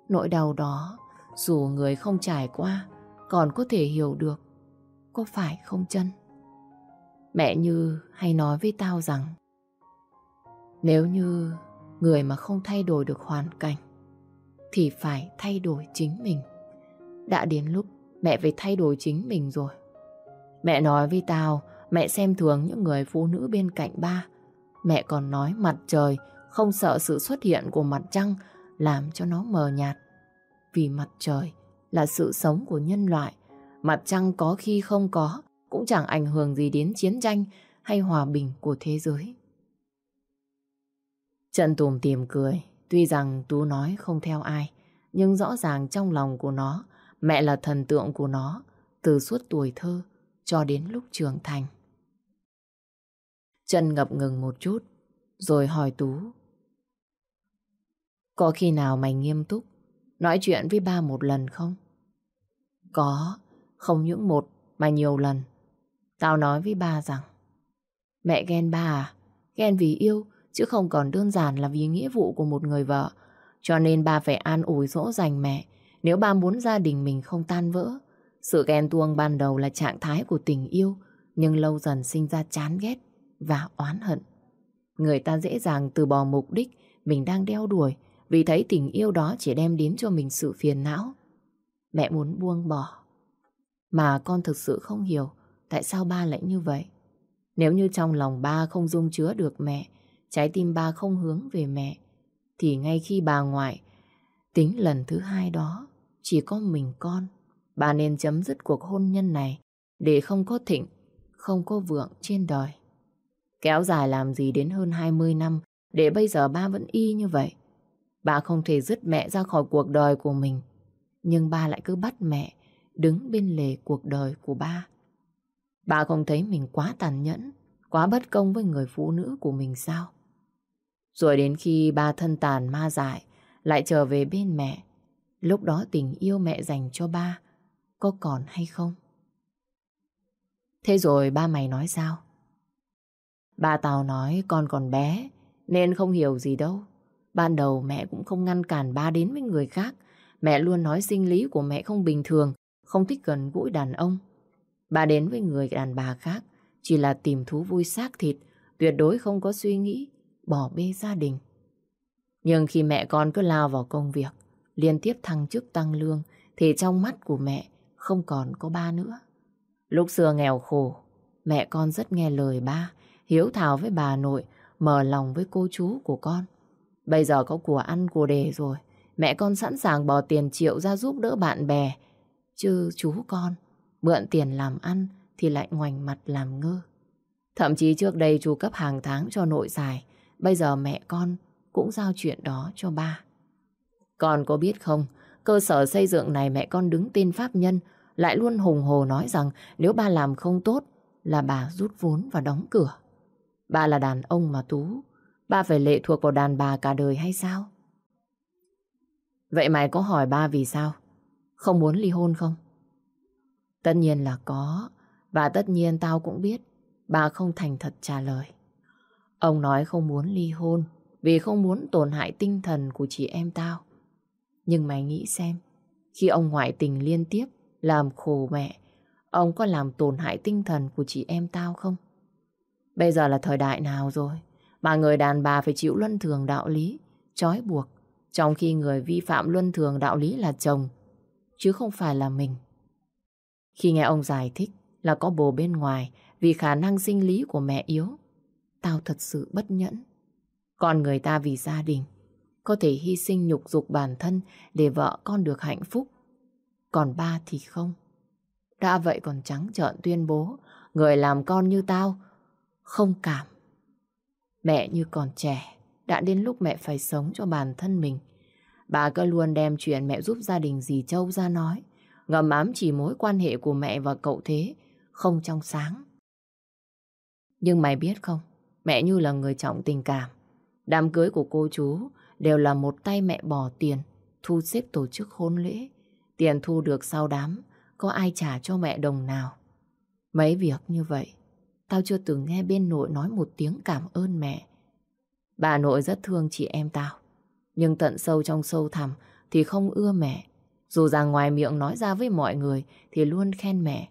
Nỗi đau đó, dù người không trải qua, còn có thể hiểu được. Có phải không chân? Mẹ Như hay nói với tao rằng nếu như người mà không thay đổi được hoàn cảnh thì phải thay đổi chính mình. Đã đến lúc mẹ phải thay đổi chính mình rồi. Mẹ nói với tao, mẹ xem thường những người phụ nữ bên cạnh ba. Mẹ còn nói mặt trời không sợ sự xuất hiện của mặt trăng làm cho nó mờ nhạt. Vì mặt trời là sự sống của nhân loại. Mặt trăng có khi không có cũng chẳng ảnh hưởng gì đến chiến tranh hay hòa bình của thế giới. Trần Tùm tìm cười, Tuy rằng Tú nói không theo ai, nhưng rõ ràng trong lòng của nó, mẹ là thần tượng của nó từ suốt tuổi thơ cho đến lúc trưởng thành. Trần ngập ngừng một chút, rồi hỏi Tú. Có khi nào mày nghiêm túc, nói chuyện với ba một lần không? Có, không những một mà nhiều lần. Tao nói với ba rằng, mẹ ghen ba à? Ghen vì yêu chứ không còn đơn giản là vì nghĩa vụ của một người vợ. Cho nên ba phải an ủi dỗ dành mẹ nếu ba muốn gia đình mình không tan vỡ. Sự ghen tuông ban đầu là trạng thái của tình yêu, nhưng lâu dần sinh ra chán ghét và oán hận. Người ta dễ dàng từ bỏ mục đích mình đang đeo đuổi vì thấy tình yêu đó chỉ đem đến cho mình sự phiền não. Mẹ muốn buông bỏ. Mà con thực sự không hiểu tại sao ba lại như vậy. Nếu như trong lòng ba không dung chứa được mẹ, trái tim ba không hướng về mẹ, thì ngay khi bà ngoại tính lần thứ hai đó, chỉ có mình con, bà nên chấm dứt cuộc hôn nhân này để không có thịnh, không có vượng trên đời. Kéo dài làm gì đến hơn 20 năm để bây giờ ba vẫn y như vậy. Bà không thể dứt mẹ ra khỏi cuộc đời của mình, nhưng ba lại cứ bắt mẹ đứng bên lề cuộc đời của ba. Bà không thấy mình quá tàn nhẫn, quá bất công với người phụ nữ của mình sao? Rồi đến khi ba thân tàn ma dại, lại trở về bên mẹ, lúc đó tình yêu mẹ dành cho ba có còn hay không? Thế rồi ba mày nói sao? Ba tao nói con còn bé nên không hiểu gì đâu. Ban đầu mẹ cũng không ngăn cản ba đến với người khác. Mẹ luôn nói sinh lý của mẹ không bình thường, không thích gần gũi đàn ông. ba đến với người đàn bà khác chỉ là tìm thú vui xác thịt, tuyệt đối không có suy nghĩ bỏ bê gia đình. Nhưng khi mẹ con cứ lao vào công việc, liên tiếp thăng chức tăng lương, thì trong mắt của mẹ không còn có ba nữa. Lúc xưa nghèo khổ, mẹ con rất nghe lời ba, hiếu thảo với bà nội, mở lòng với cô chú của con. Bây giờ có của ăn của đề rồi, mẹ con sẵn sàng bỏ tiền triệu ra giúp đỡ bạn bè. Chứ chú con, mượn tiền làm ăn thì lại ngoảnh mặt làm ngơ. Thậm chí trước đây chú cấp hàng tháng cho nội dài, bây giờ mẹ con cũng giao chuyện đó cho ba. Con có biết không, cơ sở xây dựng này mẹ con đứng tên pháp nhân, lại luôn hùng hồ nói rằng nếu ba làm không tốt là bà rút vốn và đóng cửa. Ba là đàn ông mà Tú, ba phải lệ thuộc vào đàn bà cả đời hay sao? Vậy mày có hỏi ba vì sao? Không muốn ly hôn không? Tất nhiên là có, và tất nhiên tao cũng biết bà không thành thật trả lời. Ông nói không muốn ly hôn vì không muốn tổn hại tinh thần của chị em tao. Nhưng mày nghĩ xem, khi ông ngoại tình liên tiếp làm khổ mẹ, ông có làm tổn hại tinh thần của chị em tao không? Bây giờ là thời đại nào rồi, mà người đàn bà phải chịu luân thường đạo lý, trói buộc, trong khi người vi phạm luân thường đạo lý là chồng, chứ không phải là mình. Khi nghe ông giải thích là có bồ bên ngoài vì khả năng sinh lý của mẹ yếu, tao thật sự bất nhẫn. Con người ta vì gia đình, có thể hy sinh nhục dục bản thân để vợ con được hạnh phúc. Còn ba thì không. Đã vậy còn trắng trợn tuyên bố, người làm con như tao, không cảm. Mẹ như còn trẻ, đã đến lúc mẹ phải sống cho bản thân mình. Bà cứ luôn đem chuyện mẹ giúp gia đình dì Châu ra nói, ngầm ám chỉ mối quan hệ của mẹ và cậu thế, không trong sáng. Nhưng mày biết không, mẹ như là người trọng tình cảm. Đám cưới của cô chú đều là một tay mẹ bỏ tiền, thu xếp tổ chức hôn lễ. Tiền thu được sau đám, có ai trả cho mẹ đồng nào. Mấy việc như vậy, tao chưa từng nghe bên nội nói một tiếng cảm ơn mẹ. Bà nội rất thương chị em tao, nhưng tận sâu trong sâu thẳm thì không ưa mẹ. Dù rằng ngoài miệng nói ra với mọi người thì luôn khen mẹ.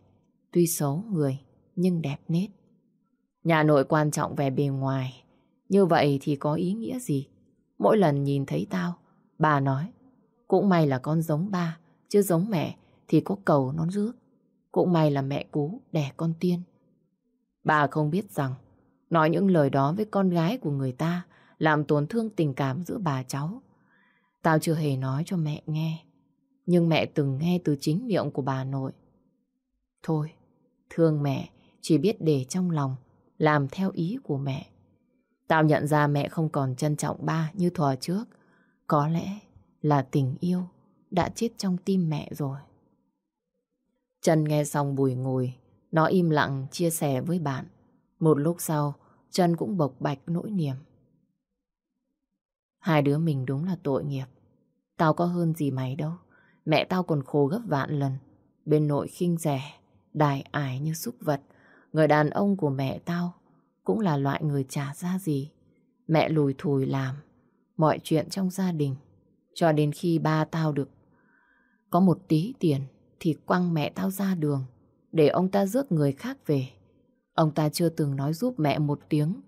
Tuy xấu người, nhưng đẹp nết. Nhà nội quan trọng về bề ngoài. Như vậy thì có ý nghĩa gì? Mỗi lần nhìn thấy tao, bà nói, cũng may là con giống ba, chứ giống mẹ thì có cầu nó rước. Cũng may là mẹ cú đẻ con tiên. Bà không biết rằng, nói những lời đó với con gái của người ta làm tổn thương tình cảm giữa bà cháu. Tao chưa hề nói cho mẹ nghe, nhưng mẹ từng nghe từ chính miệng của bà nội. Thôi, thương mẹ, chỉ biết để trong lòng, làm theo ý của mẹ. Tao nhận ra mẹ không còn trân trọng ba như thuở trước. Có lẽ là tình yêu đã chết trong tim mẹ rồi. Trần nghe xong bùi ngồi, nó im lặng chia sẻ với bạn. Một lúc sau, Trần cũng bộc bạch nỗi niềm. Hai đứa mình đúng là tội nghiệp. Tao có hơn gì mày đâu. Mẹ tao còn khổ gấp vạn lần. Bên nội khinh rẻ, đài ải như súc vật. Người đàn ông của mẹ tao cũng là loại người trả ra gì. Mẹ lùi thùi làm mọi chuyện trong gia đình. Cho đến khi ba tao được có một tí tiền thì quăng mẹ tao ra đường để ông ta rước người khác về. Ông ta chưa từng nói giúp mẹ một tiếng,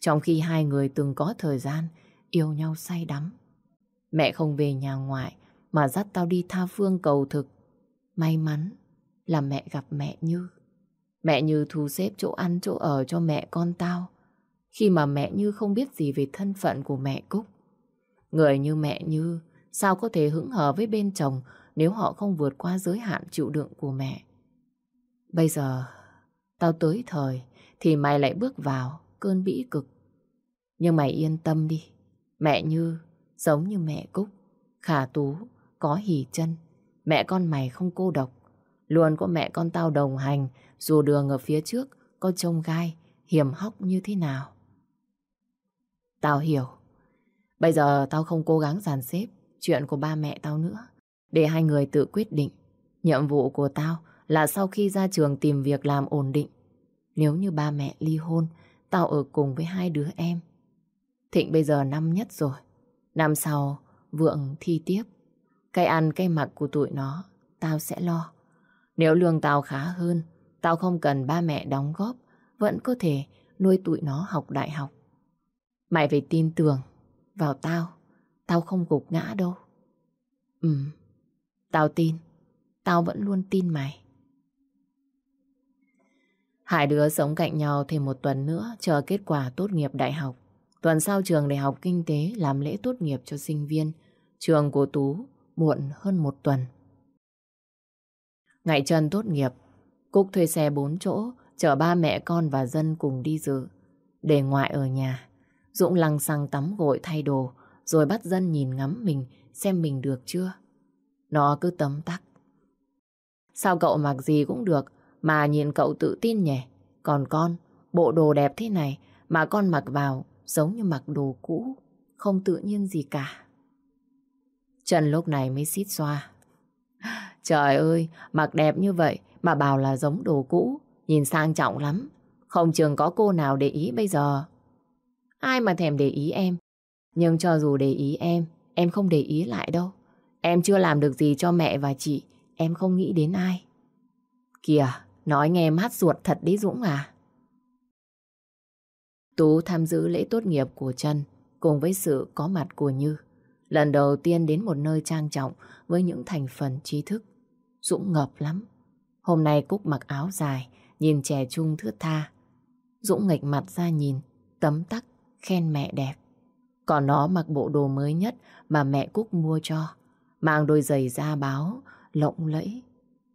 trong khi hai người từng có thời gian yêu nhau say đắm. Mẹ không về nhà ngoại mà dắt tao đi tha phương cầu thực. May mắn là mẹ gặp mẹ Như. Mẹ Như thu xếp chỗ ăn chỗ ở cho mẹ con tao. Khi mà mẹ Như không biết gì về thân phận của mẹ Cúc. Người như mẹ Như sao có thể hững hờ với bên chồng nếu họ không vượt qua giới hạn chịu đựng của mẹ. Bây giờ, tao tới thời thì mày lại bước vào cơn bĩ cực. Nhưng mày yên tâm đi, mẹ Như giống như mẹ Cúc, khả tú, có hỉ chân. Mẹ con mày không cô độc, luôn có mẹ con tao đồng hành dù đường ở phía trước có trông gai, hiểm hóc như thế nào. Tao hiểu, bây giờ tao không cố gắng dàn xếp chuyện của ba mẹ tao nữa. Để hai người tự quyết định. Nhiệm vụ của tao là sau khi ra trường tìm việc làm ổn định. Nếu như ba mẹ ly hôn, tao ở cùng với hai đứa em. Thịnh bây giờ năm nhất rồi. Năm sau, Vượng thi tiếp. Cái ăn cái mặc của tụi nó, tao sẽ lo. Nếu lương tao khá hơn, tao không cần ba mẹ đóng góp, vẫn có thể nuôi tụi nó học đại học. Mày phải tin tưởng vào tao, tao không gục ngã đâu. Ừ. Tao tin. Tao vẫn luôn tin mày. Hai đứa sống cạnh nhau thêm một tuần nữa chờ kết quả tốt nghiệp đại học. Tuần sau trường đại học kinh tế làm lễ tốt nghiệp cho sinh viên. Trường của Tú muộn hơn một tuần. Ngày chân tốt nghiệp, Cúc thuê xe bốn chỗ chở ba mẹ con và dân cùng đi dự. Để ngoại ở nhà, Dũng lăng xăng tắm gội thay đồ rồi bắt dân nhìn ngắm mình xem mình được chưa. Nó cứ tấm tắc. Sao cậu mặc gì cũng được mà nhìn cậu tự tin nhỉ? Còn con, bộ đồ đẹp thế này mà con mặc vào giống như mặc đồ cũ, không tự nhiên gì cả. Trần lúc này mới xít xoa. Trời ơi, mặc đẹp như vậy mà bảo là giống đồ cũ, nhìn sang trọng lắm. Không chừng có cô nào để ý bây giờ. Ai mà thèm để ý em. Nhưng cho dù để ý em, em không để ý lại đâu. Em chưa làm được gì cho mẹ và chị, em không nghĩ đến ai. Kìa, nói nghe mát ruột thật đấy Dũng à. Tú tham dự lễ tốt nghiệp của Trân cùng với sự có mặt của Như. Lần đầu tiên đến một nơi trang trọng với những thành phần trí thức. Dũng ngập lắm. Hôm nay Cúc mặc áo dài, nhìn trẻ trung thướt tha. Dũng nghịch mặt ra nhìn, tấm tắc, khen mẹ đẹp. Còn nó mặc bộ đồ mới nhất mà mẹ Cúc mua cho mang đôi giày da báo, lộng lẫy.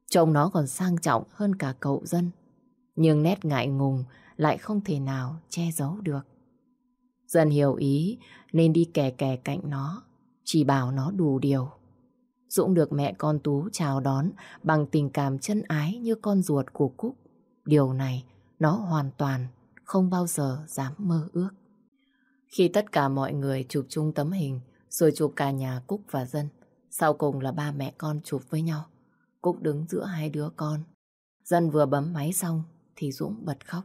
Trông nó còn sang trọng hơn cả cậu dân. Nhưng nét ngại ngùng lại không thể nào che giấu được. Dân hiểu ý nên đi kè kè cạnh nó, chỉ bảo nó đủ điều. Dũng được mẹ con Tú chào đón bằng tình cảm chân ái như con ruột của Cúc. Điều này nó hoàn toàn không bao giờ dám mơ ước. Khi tất cả mọi người chụp chung tấm hình rồi chụp cả nhà Cúc và Dân, sau cùng là ba mẹ con chụp với nhau. Cúc đứng giữa hai đứa con. Dân vừa bấm máy xong thì Dũng bật khóc.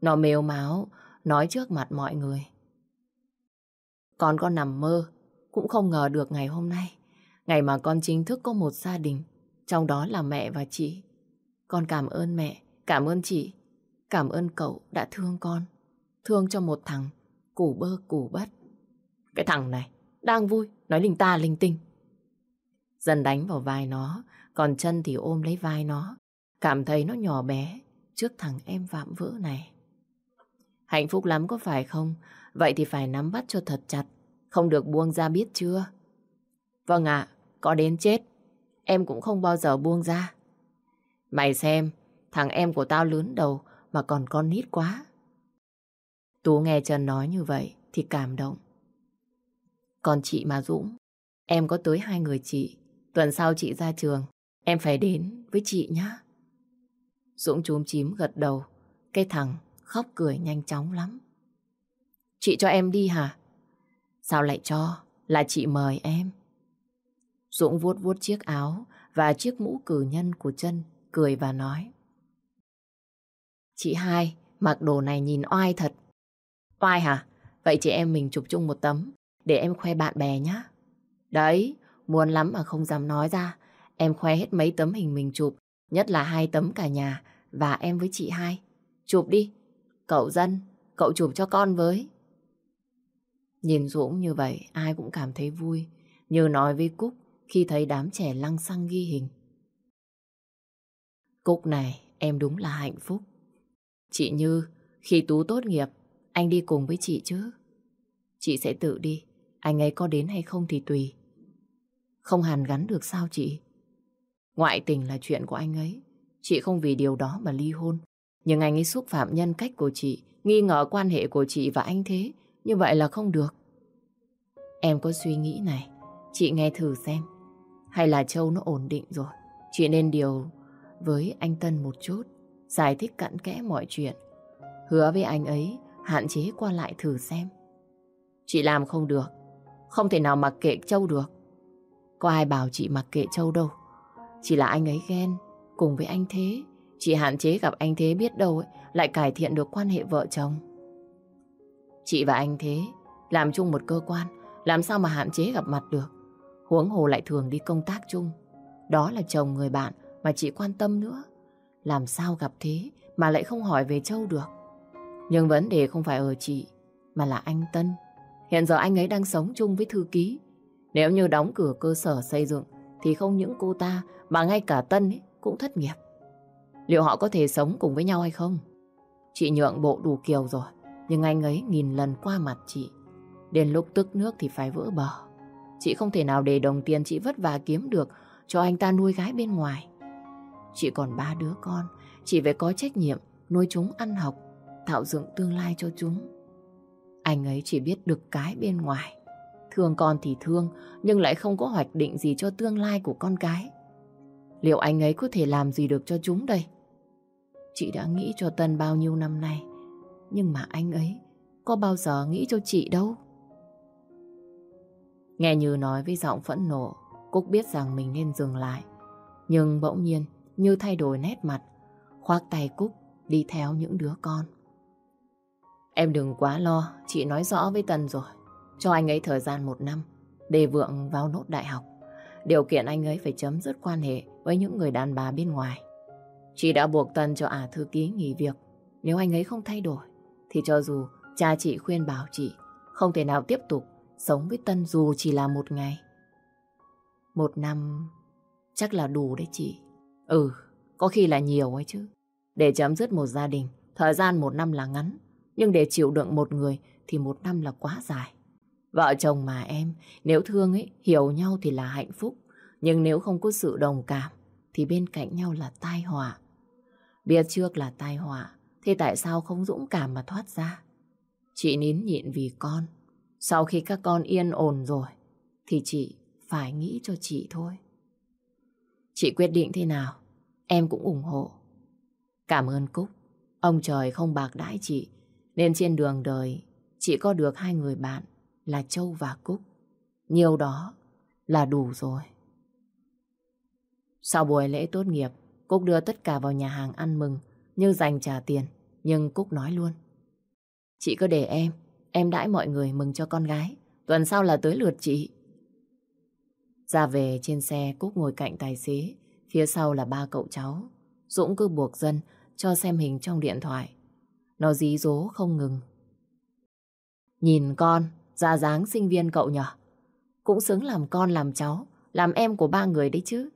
Nó mếu máu, nói trước mặt mọi người. Con có nằm mơ, cũng không ngờ được ngày hôm nay. Ngày mà con chính thức có một gia đình, trong đó là mẹ và chị. Con cảm ơn mẹ, cảm ơn chị, cảm ơn cậu đã thương con. Thương cho một thằng củ bơ củ bất. Cái thằng này, đang vui, nói linh ta linh tinh. Dần đánh vào vai nó, còn chân thì ôm lấy vai nó. Cảm thấy nó nhỏ bé trước thằng em vạm vỡ này. Hạnh phúc lắm có phải không? Vậy thì phải nắm bắt cho thật chặt. Không được buông ra biết chưa? Vâng ạ, có đến chết. Em cũng không bao giờ buông ra. Mày xem, thằng em của tao lớn đầu mà còn con nít quá. Tú nghe Trần nói như vậy thì cảm động. Còn chị mà Dũng, em có tới hai người chị. Tuần sau chị ra trường, em phải đến với chị nhá. Dũng chúm chím gật đầu, cái thằng khóc cười nhanh chóng lắm. Chị cho em đi hả? Sao lại cho? Là chị mời em. Dũng vuốt vuốt chiếc áo và chiếc mũ cử nhân của chân, cười và nói. Chị hai, mặc đồ này nhìn oai thật. Oai hả? Vậy chị em mình chụp chung một tấm để em khoe bạn bè nhá. Đấy, muốn lắm mà không dám nói ra. Em khoe hết mấy tấm hình mình chụp, nhất là hai tấm cả nhà và em với chị hai. Chụp đi, cậu dân, cậu chụp cho con với. Nhìn Dũng như vậy, ai cũng cảm thấy vui. Như nói với Cúc khi thấy đám trẻ lăng xăng ghi hình. Cúc này, em đúng là hạnh phúc. Chị Như, khi Tú tốt nghiệp, anh đi cùng với chị chứ. Chị sẽ tự đi, anh ấy có đến hay không thì tùy. Không hàn gắn được sao chị? Ngoại tình là chuyện của anh ấy. Chị không vì điều đó mà ly hôn. Nhưng anh ấy xúc phạm nhân cách của chị, nghi ngờ quan hệ của chị và anh thế. Như vậy là không được. Em có suy nghĩ này, chị nghe thử xem. Hay là Châu nó ổn định rồi. Chị nên điều với anh Tân một chút, giải thích cặn kẽ mọi chuyện. Hứa với anh ấy, hạn chế qua lại thử xem. Chị làm không được, không thể nào mặc kệ Châu được. Có ai bảo chị mặc kệ Châu đâu. Chỉ là anh ấy ghen cùng với anh Thế. Chị hạn chế gặp anh Thế biết đâu ấy, lại cải thiện được quan hệ vợ chồng. Chị và anh Thế làm chung một cơ quan, làm sao mà hạn chế gặp mặt được. Huống hồ lại thường đi công tác chung. Đó là chồng người bạn mà chị quan tâm nữa. Làm sao gặp thế mà lại không hỏi về Châu được. Nhưng vấn đề không phải ở chị, mà là anh Tân. Hiện giờ anh ấy đang sống chung với thư ký. Nếu như đóng cửa cơ sở xây dựng, thì không những cô ta mà ngay cả Tân ấy cũng thất nghiệp. Liệu họ có thể sống cùng với nhau hay không? Chị nhượng bộ đủ kiều rồi, nhưng anh ấy nghìn lần qua mặt chị. Đến lúc tức nước thì phải vỡ bờ. Chị không thể nào để đồng tiền chị vất vả kiếm được cho anh ta nuôi gái bên ngoài. Chị còn ba đứa con, chị phải có trách nhiệm nuôi chúng ăn học, tạo dựng tương lai cho chúng. Anh ấy chỉ biết được cái bên ngoài. Thương con thì thương, nhưng lại không có hoạch định gì cho tương lai của con cái. Liệu anh ấy có thể làm gì được cho chúng đây? Chị đã nghĩ cho Tân bao nhiêu năm nay, nhưng mà anh ấy có bao giờ nghĩ cho chị đâu. Nghe Như nói với giọng phẫn nộ, Cúc biết rằng mình nên dừng lại. Nhưng bỗng nhiên, Như thay đổi nét mặt, khoác tay Cúc đi theo những đứa con. Em đừng quá lo, chị nói rõ với Tần rồi. Cho anh ấy thời gian một năm để vượng vào nốt đại học. Điều kiện anh ấy phải chấm dứt quan hệ với những người đàn bà bên ngoài. Chị đã buộc Tần cho ả thư ký nghỉ việc. Nếu anh ấy không thay đổi, thì cho dù cha chị khuyên bảo chị không thể nào tiếp tục sống với Tân dù chỉ là một ngày. Một năm chắc là đủ đấy chị. Ừ, có khi là nhiều ấy chứ. Để chấm dứt một gia đình, thời gian một năm là ngắn. Nhưng để chịu đựng một người thì một năm là quá dài. Vợ chồng mà em, nếu thương ấy, hiểu nhau thì là hạnh phúc. Nhưng nếu không có sự đồng cảm, thì bên cạnh nhau là tai họa. Biết trước là tai họa, thế tại sao không dũng cảm mà thoát ra? Chị nín nhịn vì con. Sau khi các con yên ổn rồi, thì chị phải nghĩ cho chị thôi. Chị quyết định thế nào, em cũng ủng hộ. Cảm ơn Cúc. Ông trời không bạc đãi chị, nên trên đường đời chị có được hai người bạn là Châu và Cúc. Nhiều đó là đủ rồi. Sau buổi lễ tốt nghiệp, Cúc đưa tất cả vào nhà hàng ăn mừng như dành trả tiền. Nhưng Cúc nói luôn. Chị cứ để em, em đãi mọi người mừng cho con gái. Tuần sau là tới lượt chị. Ra về trên xe Cúc ngồi cạnh tài xế, phía sau là ba cậu cháu. Dũng cứ buộc dân cho xem hình trong điện thoại. Nó dí dố không ngừng. Nhìn con, ra dáng sinh viên cậu nhở? Cũng xứng làm con làm cháu, làm em của ba người đấy chứ.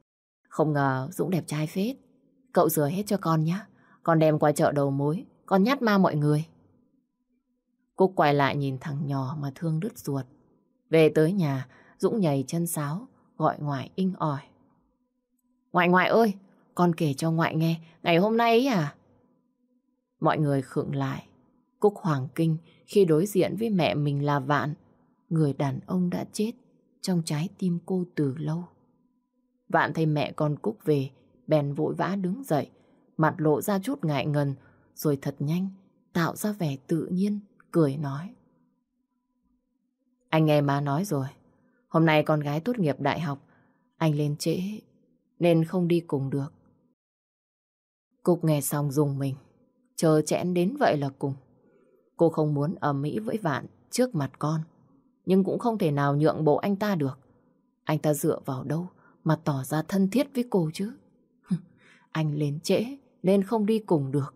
Không ngờ Dũng đẹp trai phết. Cậu rửa hết cho con nhé. Con đem qua chợ đầu mối, con nhát ma mọi người. Cúc quay lại nhìn thằng nhỏ mà thương đứt ruột. Về tới nhà, Dũng nhảy chân sáo, gọi ngoại inh ỏi. Ngoại ngoại ơi, con kể cho ngoại nghe, ngày hôm nay ấy à? Mọi người khựng lại. Cúc hoàng kinh khi đối diện với mẹ mình là Vạn. Người đàn ông đã chết trong trái tim cô từ lâu. Vạn thấy mẹ con Cúc về, bèn vội vã đứng dậy, mặt lộ ra chút ngại ngần, rồi thật nhanh, tạo ra vẻ tự nhiên, cười nói. Anh nghe má nói rồi, hôm nay con gái tốt nghiệp đại học, anh lên trễ, nên không đi cùng được. Cúc nghe xong dùng mình, chờ chẽn đến vậy là cùng. Cô không muốn ở Mỹ với Vạn trước mặt con. Nhưng cũng không thể nào nhượng bộ anh ta được. Anh ta dựa vào đâu mà tỏ ra thân thiết với cô chứ? anh lên trễ nên không đi cùng được.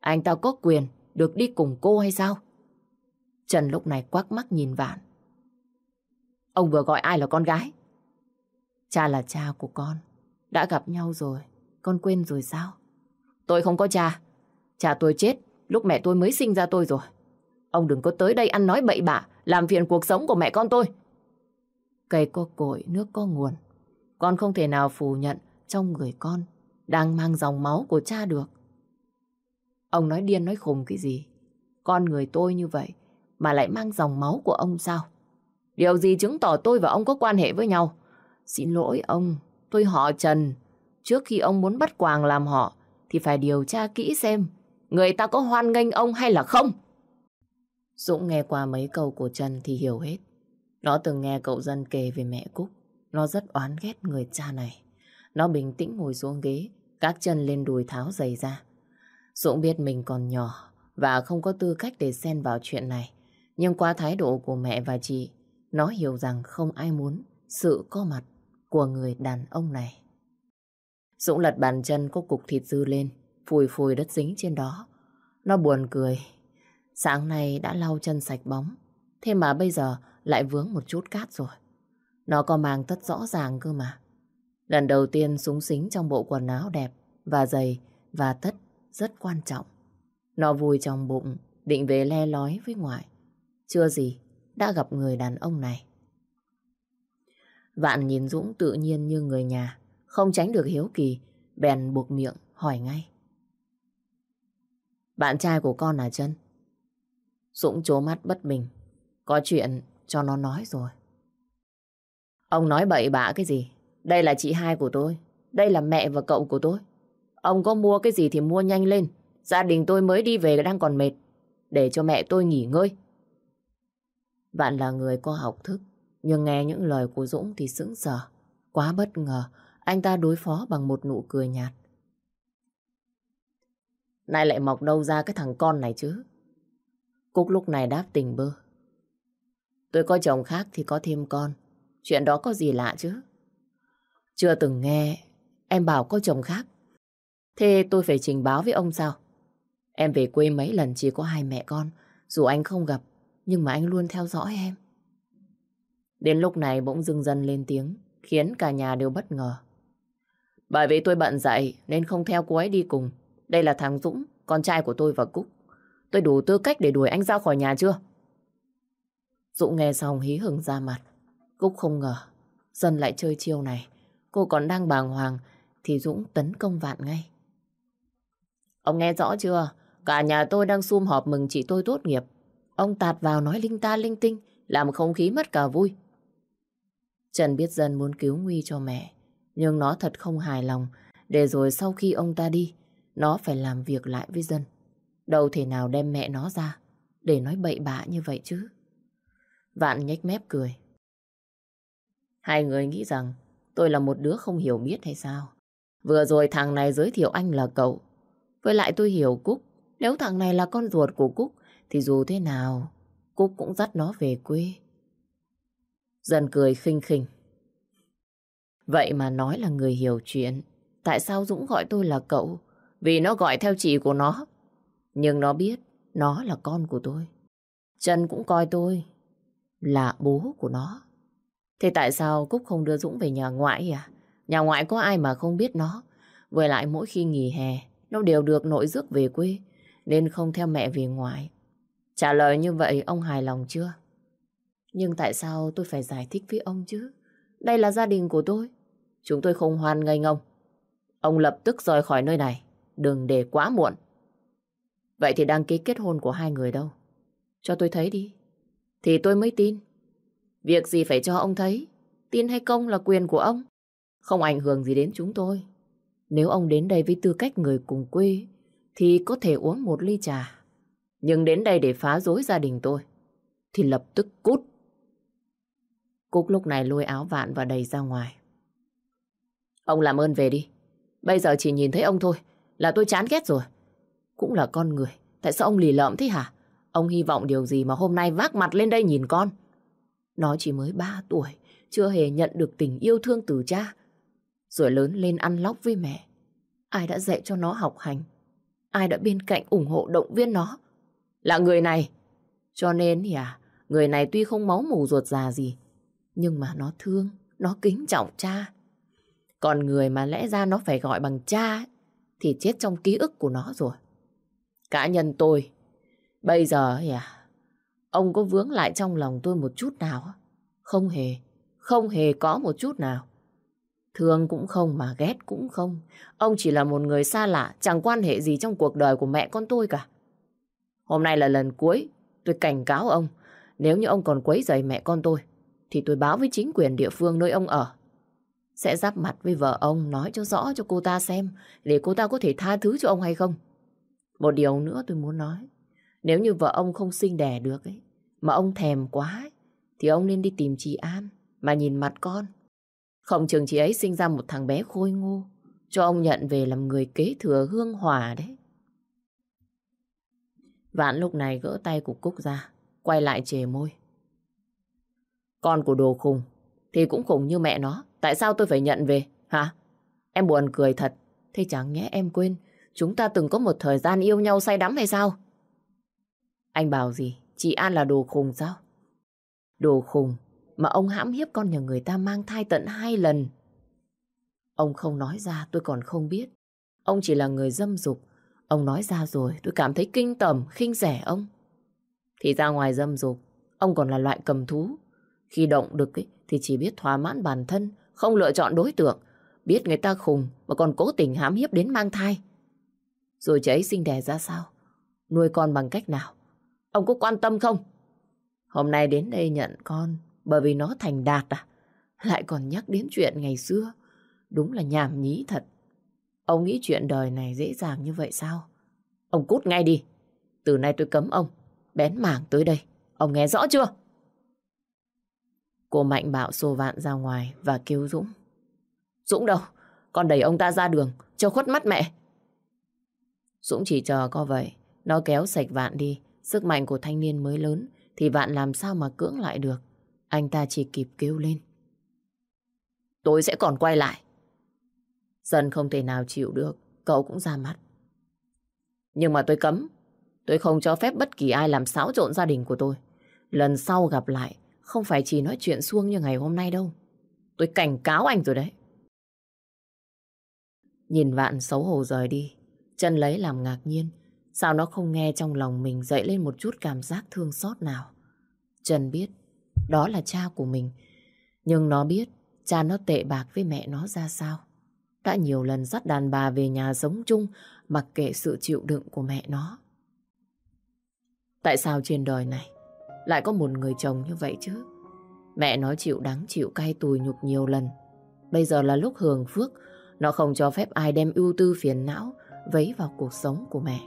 Anh ta có quyền được đi cùng cô hay sao? Trần lúc này quắc mắt nhìn Vạn. Ông vừa gọi ai là con gái? Cha là cha của con. Đã gặp nhau rồi. Con quên rồi sao? Tôi không có cha. Cha tôi chết lúc mẹ tôi mới sinh ra tôi rồi. Ông đừng có tới đây ăn nói bậy bạ, làm phiền cuộc sống của mẹ con tôi. Cây có cội, nước có nguồn. Con không thể nào phủ nhận trong người con đang mang dòng máu của cha được. Ông nói điên nói khùng cái gì? Con người tôi như vậy mà lại mang dòng máu của ông sao? Điều gì chứng tỏ tôi và ông có quan hệ với nhau? Xin lỗi ông, tôi họ Trần. Trước khi ông muốn bắt Quàng làm họ, thì phải điều tra kỹ xem người ta có hoan nghênh ông hay là không. Dũng nghe qua mấy câu của Trần thì hiểu hết. Nó từng nghe cậu dân kể về mẹ Cúc. Nó rất oán ghét người cha này. Nó bình tĩnh ngồi xuống ghế, các chân lên đùi tháo giày ra. Dũng biết mình còn nhỏ và không có tư cách để xen vào chuyện này. Nhưng qua thái độ của mẹ và chị, nó hiểu rằng không ai muốn sự có mặt của người đàn ông này. Dũng lật bàn chân có cục thịt dư lên, phùi phùi đất dính trên đó. Nó buồn cười. Sáng nay đã lau chân sạch bóng, thế mà bây giờ lại vướng một chút cát rồi. Nó có mang tất rõ ràng cơ mà. Lần đầu tiên súng xính trong bộ quần áo đẹp và giày và tất rất quan trọng. Nó vui trong bụng, định về le lói với ngoại. Chưa gì, đã gặp người đàn ông này. Vạn nhìn Dũng tự nhiên như người nhà, không tránh được hiếu kỳ, bèn buộc miệng hỏi ngay. Bạn trai của con là chân? Dũng chố mắt bất bình. Có chuyện cho nó nói rồi. Ông nói bậy bạ cái gì? Đây là chị hai của tôi. Đây là mẹ và cậu của tôi. Ông có mua cái gì thì mua nhanh lên. Gia đình tôi mới đi về đang còn mệt. Để cho mẹ tôi nghỉ ngơi. Bạn là người có học thức. Nhưng nghe những lời của Dũng thì sững sờ. Quá bất ngờ. Anh ta đối phó bằng một nụ cười nhạt. Này lại mọc đâu ra cái thằng con này chứ? Cúc lúc này đáp tình bơ. Tôi có chồng khác thì có thêm con. Chuyện đó có gì lạ chứ? Chưa từng nghe em bảo có chồng khác. Thế tôi phải trình báo với ông sao? Em về quê mấy lần chỉ có hai mẹ con. Dù anh không gặp, nhưng mà anh luôn theo dõi em. Đến lúc này bỗng dưng dần lên tiếng, khiến cả nhà đều bất ngờ. Bởi vì tôi bận dậy nên không theo cô ấy đi cùng. Đây là thằng Dũng, con trai của tôi và Cúc. Tôi đủ tư cách để đuổi anh ra khỏi nhà chưa? Dũng nghe xong hí hửng ra mặt. Cúc không ngờ, dân lại chơi chiêu này. Cô còn đang bàng hoàng thì Dũng tấn công vạn ngay. Ông nghe rõ chưa? Cả nhà tôi đang sum họp mừng chị tôi tốt nghiệp. Ông tạt vào nói linh ta linh tinh, làm không khí mất cả vui. Trần biết dân muốn cứu nguy cho mẹ, nhưng nó thật không hài lòng, để rồi sau khi ông ta đi, nó phải làm việc lại với dân. Đâu thể nào đem mẹ nó ra, để nói bậy bạ như vậy chứ. Vạn nhếch mép cười. Hai người nghĩ rằng tôi là một đứa không hiểu biết hay sao? Vừa rồi thằng này giới thiệu anh là cậu. Với lại tôi hiểu Cúc. Nếu thằng này là con ruột của Cúc, thì dù thế nào, Cúc cũng dắt nó về quê. Dân cười khinh khinh. Vậy mà nói là người hiểu chuyện. Tại sao Dũng gọi tôi là cậu? Vì nó gọi theo chị của nó. Nhưng nó biết nó là con của tôi. Trần cũng coi tôi là bố của nó. Thế tại sao Cúc không đưa Dũng về nhà ngoại à? Nhà ngoại có ai mà không biết nó. Với lại mỗi khi nghỉ hè, nó đều được nội rước về quê, nên không theo mẹ về ngoại. Trả lời như vậy ông hài lòng chưa? Nhưng tại sao tôi phải giải thích với ông chứ? Đây là gia đình của tôi. Chúng tôi không hoan nghênh ông. Ông lập tức rời khỏi nơi này. Đừng để quá muộn. Vậy thì đăng ký kết hôn của hai người đâu? Cho tôi thấy đi. Thì tôi mới tin. Việc gì phải cho ông thấy. Tin hay công là quyền của ông. Không ảnh hưởng gì đến chúng tôi. Nếu ông đến đây với tư cách người cùng quê, thì có thể uống một ly trà. Nhưng đến đây để phá rối gia đình tôi, thì lập tức cút. Cúc lúc này lôi áo vạn và đầy ra ngoài. Ông làm ơn về đi. Bây giờ chỉ nhìn thấy ông thôi, là tôi chán ghét rồi. Cũng là con người, tại sao ông lì lợm thế hả? Ông hy vọng điều gì mà hôm nay vác mặt lên đây nhìn con? Nó chỉ mới 3 tuổi, chưa hề nhận được tình yêu thương từ cha. Rồi lớn lên ăn lóc với mẹ. Ai đã dạy cho nó học hành? Ai đã bên cạnh ủng hộ động viên nó? Là người này. Cho nên thì à, người này tuy không máu mù ruột già gì, nhưng mà nó thương, nó kính trọng cha. Còn người mà lẽ ra nó phải gọi bằng cha ấy, thì chết trong ký ức của nó rồi. Cá nhân tôi, bây giờ à, ông có vướng lại trong lòng tôi một chút nào? Không hề, không hề có một chút nào. Thương cũng không mà ghét cũng không. Ông chỉ là một người xa lạ, chẳng quan hệ gì trong cuộc đời của mẹ con tôi cả. Hôm nay là lần cuối, tôi cảnh cáo ông, nếu như ông còn quấy rầy mẹ con tôi, thì tôi báo với chính quyền địa phương nơi ông ở. Sẽ giáp mặt với vợ ông nói cho rõ cho cô ta xem để cô ta có thể tha thứ cho ông hay không. Một điều nữa tôi muốn nói. Nếu như vợ ông không sinh đẻ được ấy, mà ông thèm quá ấy, thì ông nên đi tìm chị An mà nhìn mặt con. Không chừng chị ấy sinh ra một thằng bé khôi ngô cho ông nhận về làm người kế thừa hương hòa đấy. Vãn lúc này gỡ tay của Cúc ra, quay lại chề môi. Con của đồ khùng thì cũng khùng như mẹ nó. Tại sao tôi phải nhận về, hả? Em buồn cười thật. Thế chẳng nhẽ em quên chúng ta từng có một thời gian yêu nhau say đắm hay sao? Anh bảo gì? Chị An là đồ khùng sao? Đồ khùng mà ông hãm hiếp con nhà người ta mang thai tận hai lần. Ông không nói ra tôi còn không biết. Ông chỉ là người dâm dục. Ông nói ra rồi tôi cảm thấy kinh tởm, khinh rẻ ông. Thì ra ngoài dâm dục, ông còn là loại cầm thú. Khi động được ấy, thì chỉ biết thỏa mãn bản thân, không lựa chọn đối tượng. Biết người ta khùng mà còn cố tình hãm hiếp đến mang thai. Rồi chị ấy sinh đẻ ra sao? Nuôi con bằng cách nào? Ông có quan tâm không? Hôm nay đến đây nhận con bởi vì nó thành đạt à? Lại còn nhắc đến chuyện ngày xưa. Đúng là nhảm nhí thật. Ông nghĩ chuyện đời này dễ dàng như vậy sao? Ông cút ngay đi. Từ nay tôi cấm ông. Bén mảng tới đây. Ông nghe rõ chưa? Cô mạnh bạo xô vạn ra ngoài và kêu Dũng. Dũng đâu? Con đẩy ông ta ra đường, cho khuất mắt mẹ. Dũng chỉ chờ có vậy. Nó kéo sạch vạn đi. Sức mạnh của thanh niên mới lớn thì vạn làm sao mà cưỡng lại được. Anh ta chỉ kịp kêu lên. Tôi sẽ còn quay lại. Dần không thể nào chịu được, cậu cũng ra mặt. Nhưng mà tôi cấm. Tôi không cho phép bất kỳ ai làm xáo trộn gia đình của tôi. Lần sau gặp lại, không phải chỉ nói chuyện xuông như ngày hôm nay đâu. Tôi cảnh cáo anh rồi đấy. Nhìn vạn xấu hổ rời đi, chân lấy làm ngạc nhiên. Sao nó không nghe trong lòng mình dậy lên một chút cảm giác thương xót nào. Trần biết, đó là cha của mình. Nhưng nó biết cha nó tệ bạc với mẹ nó ra sao. Đã nhiều lần dắt đàn bà về nhà sống chung mặc kệ sự chịu đựng của mẹ nó. Tại sao trên đời này lại có một người chồng như vậy chứ? Mẹ nó chịu đắng chịu cay tủi nhục nhiều lần. Bây giờ là lúc hưởng phước, nó không cho phép ai đem ưu tư phiền não vấy vào cuộc sống của mẹ.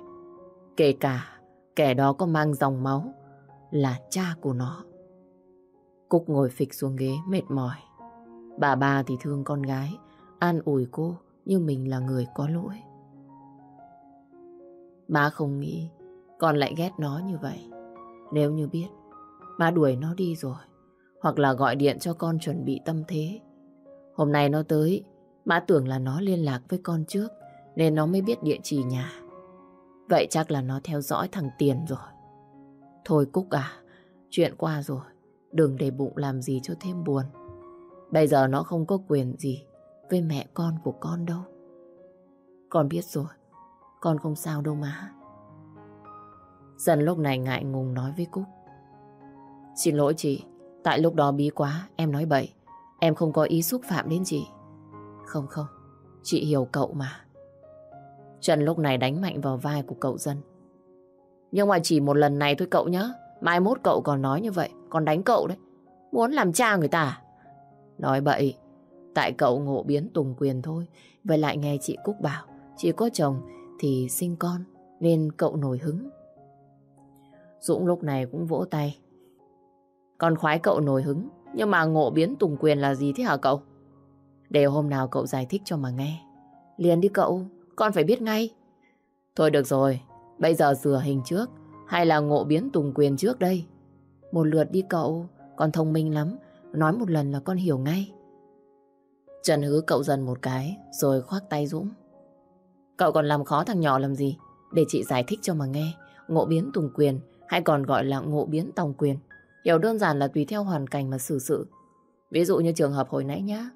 Kể cả kẻ đó có mang dòng máu là cha của nó. Cúc ngồi phịch xuống ghế mệt mỏi. Bà ba thì thương con gái, an ủi cô như mình là người có lỗi. Má không nghĩ con lại ghét nó như vậy. Nếu như biết, má đuổi nó đi rồi. Hoặc là gọi điện cho con chuẩn bị tâm thế. Hôm nay nó tới, má tưởng là nó liên lạc với con trước, nên nó mới biết địa chỉ nhà. Vậy chắc là nó theo dõi thằng Tiền rồi. Thôi Cúc à, chuyện qua rồi. Đừng để bụng làm gì cho thêm buồn. Bây giờ nó không có quyền gì với mẹ con của con đâu. Con biết rồi, con không sao đâu má. Dần lúc này ngại ngùng nói với Cúc. Xin lỗi chị, tại lúc đó bí quá, em nói bậy. Em không có ý xúc phạm đến chị. Không không, chị hiểu cậu mà. Trần lúc này đánh mạnh vào vai của cậu dân. Nhưng mà chỉ một lần này thôi cậu nhé, Mai mốt cậu còn nói như vậy, còn đánh cậu đấy. Muốn làm cha người ta? À? Nói bậy, tại cậu ngộ biến tùng quyền thôi. Vậy lại nghe chị Cúc bảo, chị có chồng thì sinh con, nên cậu nổi hứng. Dũng lúc này cũng vỗ tay. Con khoái cậu nổi hứng, nhưng mà ngộ biến tùng quyền là gì thế hả cậu? Để hôm nào cậu giải thích cho mà nghe. Liền đi cậu, con phải biết ngay. Thôi được rồi, bây giờ rửa hình trước, hay là ngộ biến tùng quyền trước đây? Một lượt đi cậu, con thông minh lắm, nói một lần là con hiểu ngay. Trần hứ cậu dần một cái, rồi khoác tay Dũng. Cậu còn làm khó thằng nhỏ làm gì? Để chị giải thích cho mà nghe. Ngộ biến tùng quyền, hay còn gọi là ngộ biến tòng quyền. Hiểu đơn giản là tùy theo hoàn cảnh mà xử sự. Ví dụ như trường hợp hồi nãy nhá.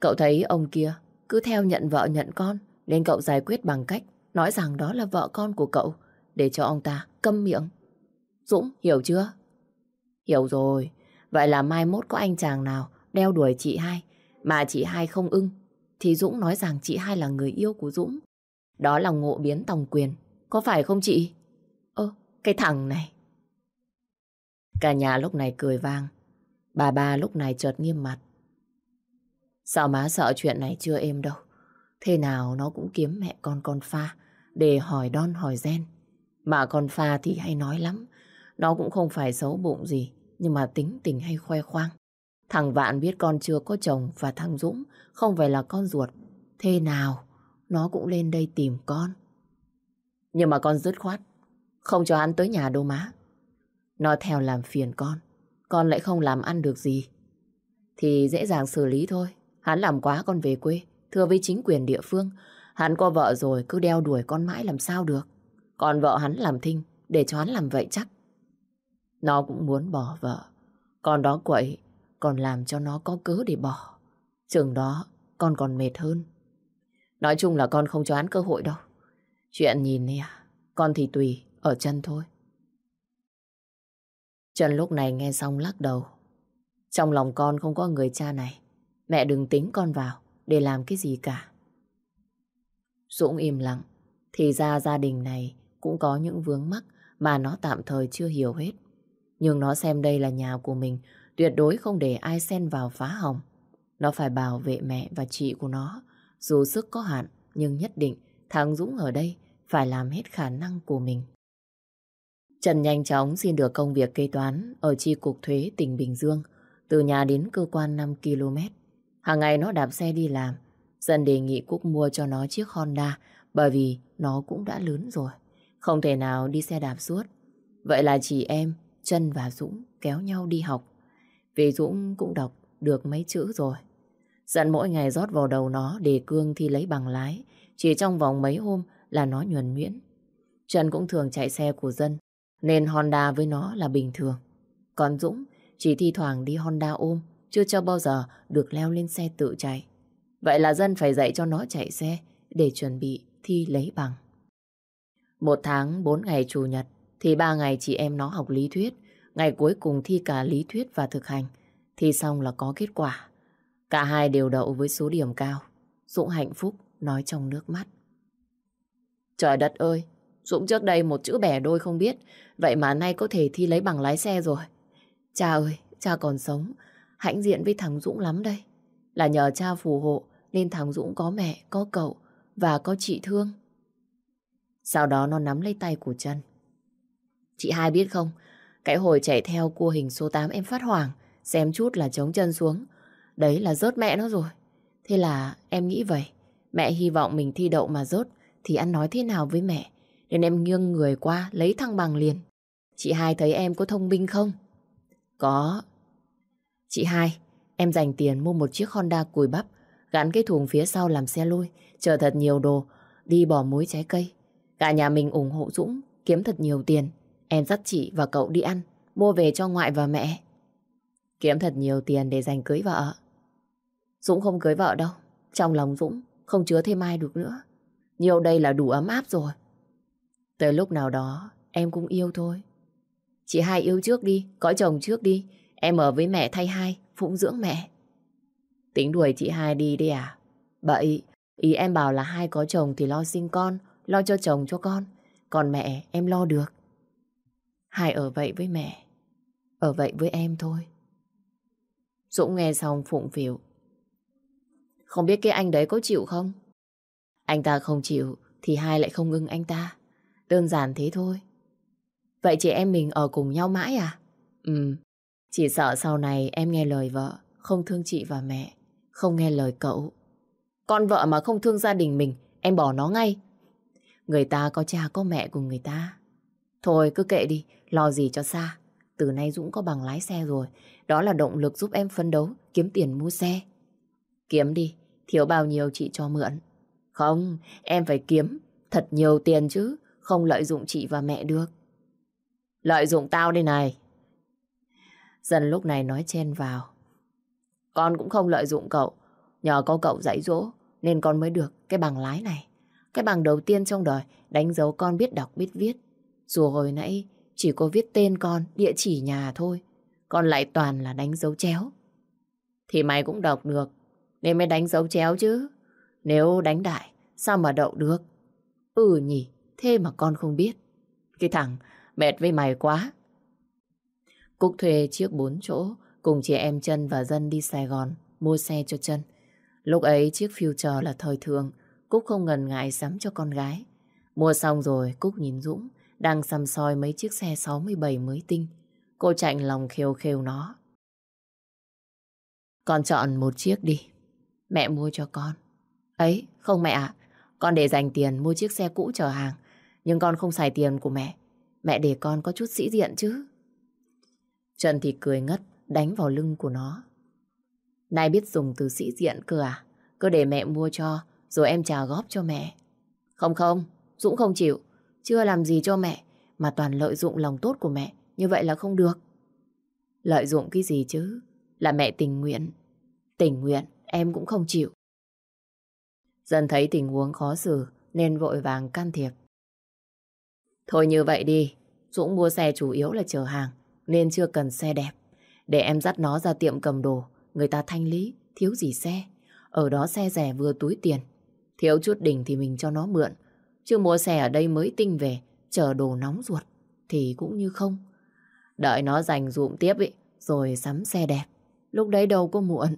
Cậu thấy ông kia cứ theo nhận vợ nhận con, nên cậu giải quyết bằng cách nói rằng đó là vợ con của cậu, để cho ông ta câm miệng. Dũng, hiểu chưa? Hiểu rồi. Vậy là mai mốt có anh chàng nào đeo đuổi chị hai, mà chị hai không ưng, thì Dũng nói rằng chị hai là người yêu của Dũng. Đó là ngộ biến tòng quyền. Có phải không chị? Ơ, cái thằng này. Cả nhà lúc này cười vang. Bà ba lúc này chợt nghiêm mặt. Sao má sợ chuyện này chưa êm đâu. Thế nào nó cũng kiếm mẹ con con pha để hỏi đon hỏi gen. Mà con pha thì hay nói lắm. Nó cũng không phải xấu bụng gì, nhưng mà tính tình hay khoe khoang. Thằng Vạn biết con chưa có chồng và thằng Dũng không phải là con ruột. Thế nào, nó cũng lên đây tìm con. Nhưng mà con dứt khoát, không cho hắn tới nhà đâu má. Nó theo làm phiền con, con lại không làm ăn được gì. Thì dễ dàng xử lý thôi. Hắn làm quá con về quê, thưa với chính quyền địa phương. Hắn có vợ rồi cứ đeo đuổi con mãi làm sao được. Còn vợ hắn làm thinh, để cho hắn làm vậy chắc. Nó cũng muốn bỏ vợ. Còn đó quậy, còn làm cho nó có cớ để bỏ. trường đó, con còn mệt hơn. Nói chung là con không cho án cơ hội đâu. Chuyện nhìn nè, con thì tùy, ở chân thôi. Trần lúc này nghe xong lắc đầu. Trong lòng con không có người cha này. Mẹ đừng tính con vào để làm cái gì cả. Dũng im lặng. Thì ra gia đình này cũng có những vướng mắc mà nó tạm thời chưa hiểu hết. Nhưng nó xem đây là nhà của mình, tuyệt đối không để ai xen vào phá hỏng. Nó phải bảo vệ mẹ và chị của nó. Dù sức có hạn, nhưng nhất định thằng Dũng ở đây phải làm hết khả năng của mình. Trần nhanh chóng xin được công việc kế toán ở chi cục thuế tỉnh Bình Dương, từ nhà đến cơ quan 5 km. Hàng ngày nó đạp xe đi làm, Dân đề nghị Cúc mua cho nó chiếc Honda bởi vì nó cũng đã lớn rồi. Không thể nào đi xe đạp suốt. Vậy là chị em, Trân và Dũng kéo nhau đi học. Vì Dũng cũng đọc được mấy chữ rồi. Dặn mỗi ngày rót vào đầu nó để cương thi lấy bằng lái. Chỉ trong vòng mấy hôm là nó nhuần nhuyễn. Trần cũng thường chạy xe của dân, nên Honda với nó là bình thường. Còn Dũng chỉ thi thoảng đi Honda ôm, chưa cho bao giờ được leo lên xe tự chạy. Vậy là dân phải dạy cho nó chạy xe để chuẩn bị thi lấy bằng. Một tháng, bốn ngày chủ nhật, thì ba ngày chị em nó học lý thuyết. Ngày cuối cùng thi cả lý thuyết và thực hành. Thi xong là có kết quả. Cả hai đều đậu với số điểm cao. Dũng hạnh phúc nói trong nước mắt. Trời đất ơi, Dũng trước đây một chữ bẻ đôi không biết. Vậy mà nay có thể thi lấy bằng lái xe rồi. Cha ơi, cha còn sống. Hãnh diện với thằng Dũng lắm đây. Là nhờ cha phù hộ nên thằng Dũng có mẹ, có cậu và có chị thương. Sau đó nó nắm lấy tay của chân. Chị hai biết không, cái hồi chạy theo cua hình số 8 em phát hoảng, xem chút là chống chân xuống. Đấy là rớt mẹ nó rồi. Thế là em nghĩ vậy. Mẹ hy vọng mình thi đậu mà rớt thì ăn nói thế nào với mẹ. Nên em nghiêng người qua lấy thăng bằng liền. Chị hai thấy em có thông minh không? Có. Chị hai, em dành tiền mua một chiếc Honda cùi bắp Gắn cái thùng phía sau làm xe lôi, chở thật nhiều đồ, đi bỏ muối trái cây. Cả nhà mình ủng hộ Dũng, kiếm thật nhiều tiền. Em dắt chị và cậu đi ăn, mua về cho ngoại và mẹ. Kiếm thật nhiều tiền để dành cưới vợ. Dũng không cưới vợ đâu. Trong lòng Dũng không chứa thêm ai được nữa. Nhiều đây là đủ ấm áp rồi. Tới lúc nào đó em cũng yêu thôi. Chị hai yêu trước đi, có chồng trước đi. Em ở với mẹ thay hai, phụng dưỡng mẹ. Tính đuổi chị hai đi đi à? Bậy, ý em bảo là hai có chồng thì lo sinh con, lo cho chồng cho con. Còn mẹ em lo được. Hai ở vậy với mẹ, ở vậy với em thôi. Dũng nghe xong phụng phiểu Không biết cái anh đấy có chịu không? Anh ta không chịu thì hai lại không ngưng anh ta. Đơn giản thế thôi. Vậy chị em mình ở cùng nhau mãi à? Ừ, chỉ sợ sau này em nghe lời vợ, không thương chị và mẹ. Không nghe lời cậu. Con vợ mà không thương gia đình mình, em bỏ nó ngay. Người ta có cha có mẹ của người ta. Thôi cứ kệ đi, lo gì cho xa. Từ nay Dũng có bằng lái xe rồi. Đó là động lực giúp em phấn đấu, kiếm tiền mua xe. Kiếm đi, thiếu bao nhiêu chị cho mượn. Không, em phải kiếm thật nhiều tiền chứ, không lợi dụng chị và mẹ được. Lợi dụng tao đây này. Dần lúc này nói chen vào. Con cũng không lợi dụng cậu. Nhờ có cậu dạy dỗ nên con mới được cái bằng lái này. Cái bằng đầu tiên trong đời đánh dấu con biết đọc biết viết. Dù hồi nãy chỉ có viết tên con, địa chỉ nhà thôi. Con lại toàn là đánh dấu chéo. Thì mày cũng đọc được, nên mới đánh dấu chéo chứ. Nếu đánh đại, sao mà đậu được? Ừ nhỉ, thế mà con không biết. Cái thằng, mệt với mày quá. Cúc thuê chiếc bốn chỗ, cùng chị em chân và dân đi Sài Gòn, mua xe cho chân. Lúc ấy chiếc Future là thời thường, Cúc không ngần ngại sắm cho con gái. Mua xong rồi, Cúc nhìn Dũng, đang xăm soi mấy chiếc xe 67 mới tinh. Cô chạnh lòng khều khều nó. Con chọn một chiếc đi. Mẹ mua cho con. Ấy, không mẹ ạ. Con để dành tiền mua chiếc xe cũ chở hàng. Nhưng con không xài tiền của mẹ. Mẹ để con có chút sĩ diện chứ. Trần thì cười ngất, đánh vào lưng của nó. Này biết dùng từ sĩ diện cơ à? Cứ để mẹ mua cho, rồi em trả góp cho mẹ. Không không, Dũng không chịu. Chưa làm gì cho mẹ, mà toàn lợi dụng lòng tốt của mẹ. Như vậy là không được. Lợi dụng cái gì chứ? Là mẹ tình nguyện. Tình nguyện, em cũng không chịu. Dần thấy tình huống khó xử, nên vội vàng can thiệp. Thôi như vậy đi, Dũng mua xe chủ yếu là chở hàng, nên chưa cần xe đẹp. Để em dắt nó ra tiệm cầm đồ, người ta thanh lý, thiếu gì xe. Ở đó xe rẻ vừa túi tiền. Thiếu chút đỉnh thì mình cho nó mượn. Chứ mua xe ở đây mới tinh về, chờ đồ nóng ruột, thì cũng như không. Đợi nó dành dụm tiếp ý, rồi sắm xe đẹp. Lúc đấy đâu có muộn.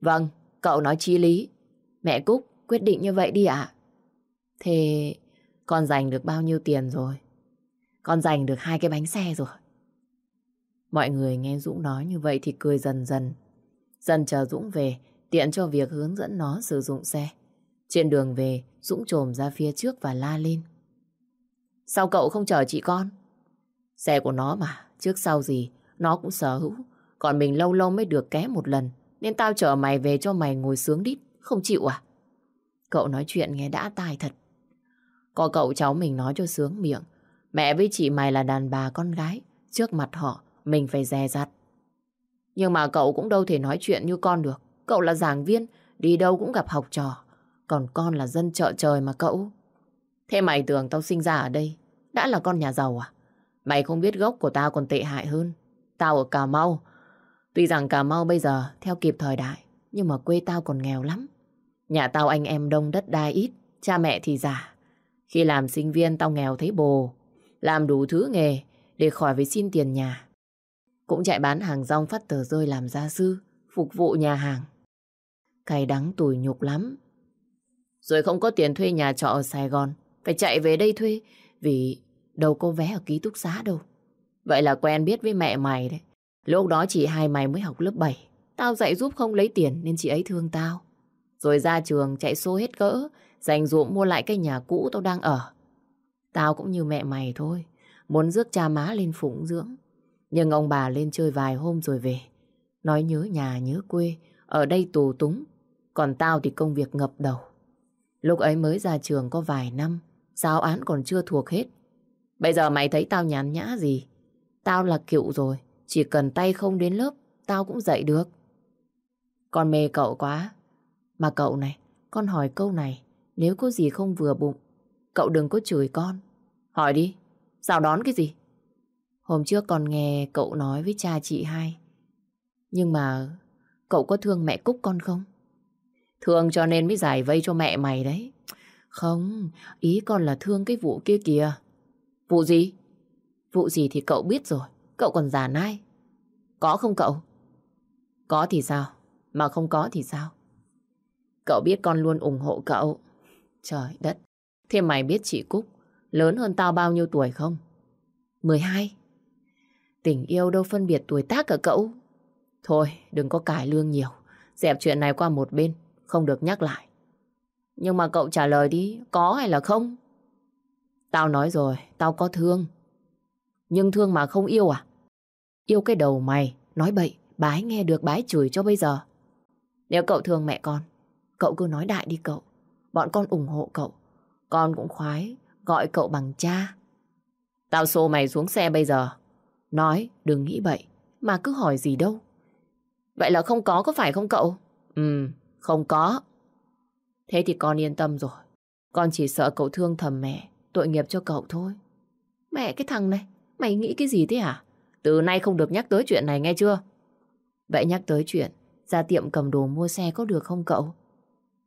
Vâng, cậu nói chí lý. Mẹ Cúc quyết định như vậy đi ạ. Thế con dành được bao nhiêu tiền rồi? Con dành được hai cái bánh xe rồi. Mọi người nghe Dũng nói như vậy thì cười dần dần. Dần chờ Dũng về, tiện cho việc hướng dẫn nó sử dụng xe. Trên đường về, Dũng trồm ra phía trước và la lên. Sao cậu không chờ chị con? Xe của nó mà, trước sau gì, nó cũng sở hữu. Còn mình lâu lâu mới được ké một lần, nên tao chở mày về cho mày ngồi sướng đít, không chịu à? Cậu nói chuyện nghe đã tai thật. Có cậu cháu mình nói cho sướng miệng. Mẹ với chị mày là đàn bà con gái, trước mặt họ, mình phải dè dặt. Nhưng mà cậu cũng đâu thể nói chuyện như con được. Cậu là giảng viên, đi đâu cũng gặp học trò. Còn con là dân chợ trời mà cậu. Thế mày tưởng tao sinh ra ở đây, đã là con nhà giàu à? Mày không biết gốc của tao còn tệ hại hơn. Tao ở Cà Mau. Tuy rằng Cà Mau bây giờ theo kịp thời đại, nhưng mà quê tao còn nghèo lắm. Nhà tao anh em đông đất đai ít, cha mẹ thì già. Khi làm sinh viên tao nghèo thấy bồ, làm đủ thứ nghề để khỏi phải xin tiền nhà. Cũng chạy bán hàng rong phát tờ rơi làm gia sư, phục vụ nhà hàng. Cay đắng tủi nhục lắm. Rồi không có tiền thuê nhà trọ ở Sài Gòn, phải chạy về đây thuê, vì đâu có vé ở ký túc xá đâu. Vậy là quen biết với mẹ mày đấy. Lúc đó chị hai mày mới học lớp 7. Tao dạy giúp không lấy tiền nên chị ấy thương tao. Rồi ra trường chạy xô hết cỡ, dành dụm mua lại cái nhà cũ tao đang ở. Tao cũng như mẹ mày thôi, muốn rước cha má lên phụng dưỡng. Nhưng ông bà lên chơi vài hôm rồi về. Nói nhớ nhà nhớ quê, ở đây tù túng. Còn tao thì công việc ngập đầu. Lúc ấy mới ra trường có vài năm, giáo án còn chưa thuộc hết. Bây giờ mày thấy tao nhàn nhã gì? Tao là cựu rồi, chỉ cần tay không đến lớp, tao cũng dạy được. Con mê cậu quá. Mà cậu này, con hỏi câu này, nếu có gì không vừa bụng, cậu đừng có chửi con. Hỏi đi, sao đón cái gì? Hôm trước con nghe cậu nói với cha chị hai. Nhưng mà cậu có thương mẹ Cúc con không? Thương cho nên mới giải vây cho mẹ mày đấy. Không, ý con là thương cái vụ kia kìa. Vụ gì? Vụ gì thì cậu biết rồi. Cậu còn già nai. Có không cậu? Có thì sao? Mà không có thì sao? Cậu biết con luôn ủng hộ cậu. Trời đất. Thế mày biết chị Cúc lớn hơn tao bao nhiêu tuổi không? 12. Tình yêu đâu phân biệt tuổi tác cả cậu. Thôi, đừng có cải lương nhiều. Dẹp chuyện này qua một bên, không được nhắc lại. Nhưng mà cậu trả lời đi, có hay là không? Tao nói rồi, tao có thương. Nhưng thương mà không yêu à? Yêu cái đầu mày, nói bậy, bái nghe được bái chửi cho bây giờ. Nếu cậu thương mẹ con, cậu cứ nói đại đi cậu. Bọn con ủng hộ cậu. Con cũng khoái, gọi cậu bằng cha. Tao xô mày xuống xe bây giờ. Nói, đừng nghĩ bậy, mà cứ hỏi gì đâu. Vậy là không có có phải không cậu? ừm không có. Thế thì con yên tâm rồi. Con chỉ sợ cậu thương thầm mẹ, tội nghiệp cho cậu thôi. Mẹ cái thằng này, mày nghĩ cái gì thế hả? Từ nay không được nhắc tới chuyện này nghe chưa? Vậy nhắc tới chuyện, ra tiệm cầm đồ mua xe có được không cậu?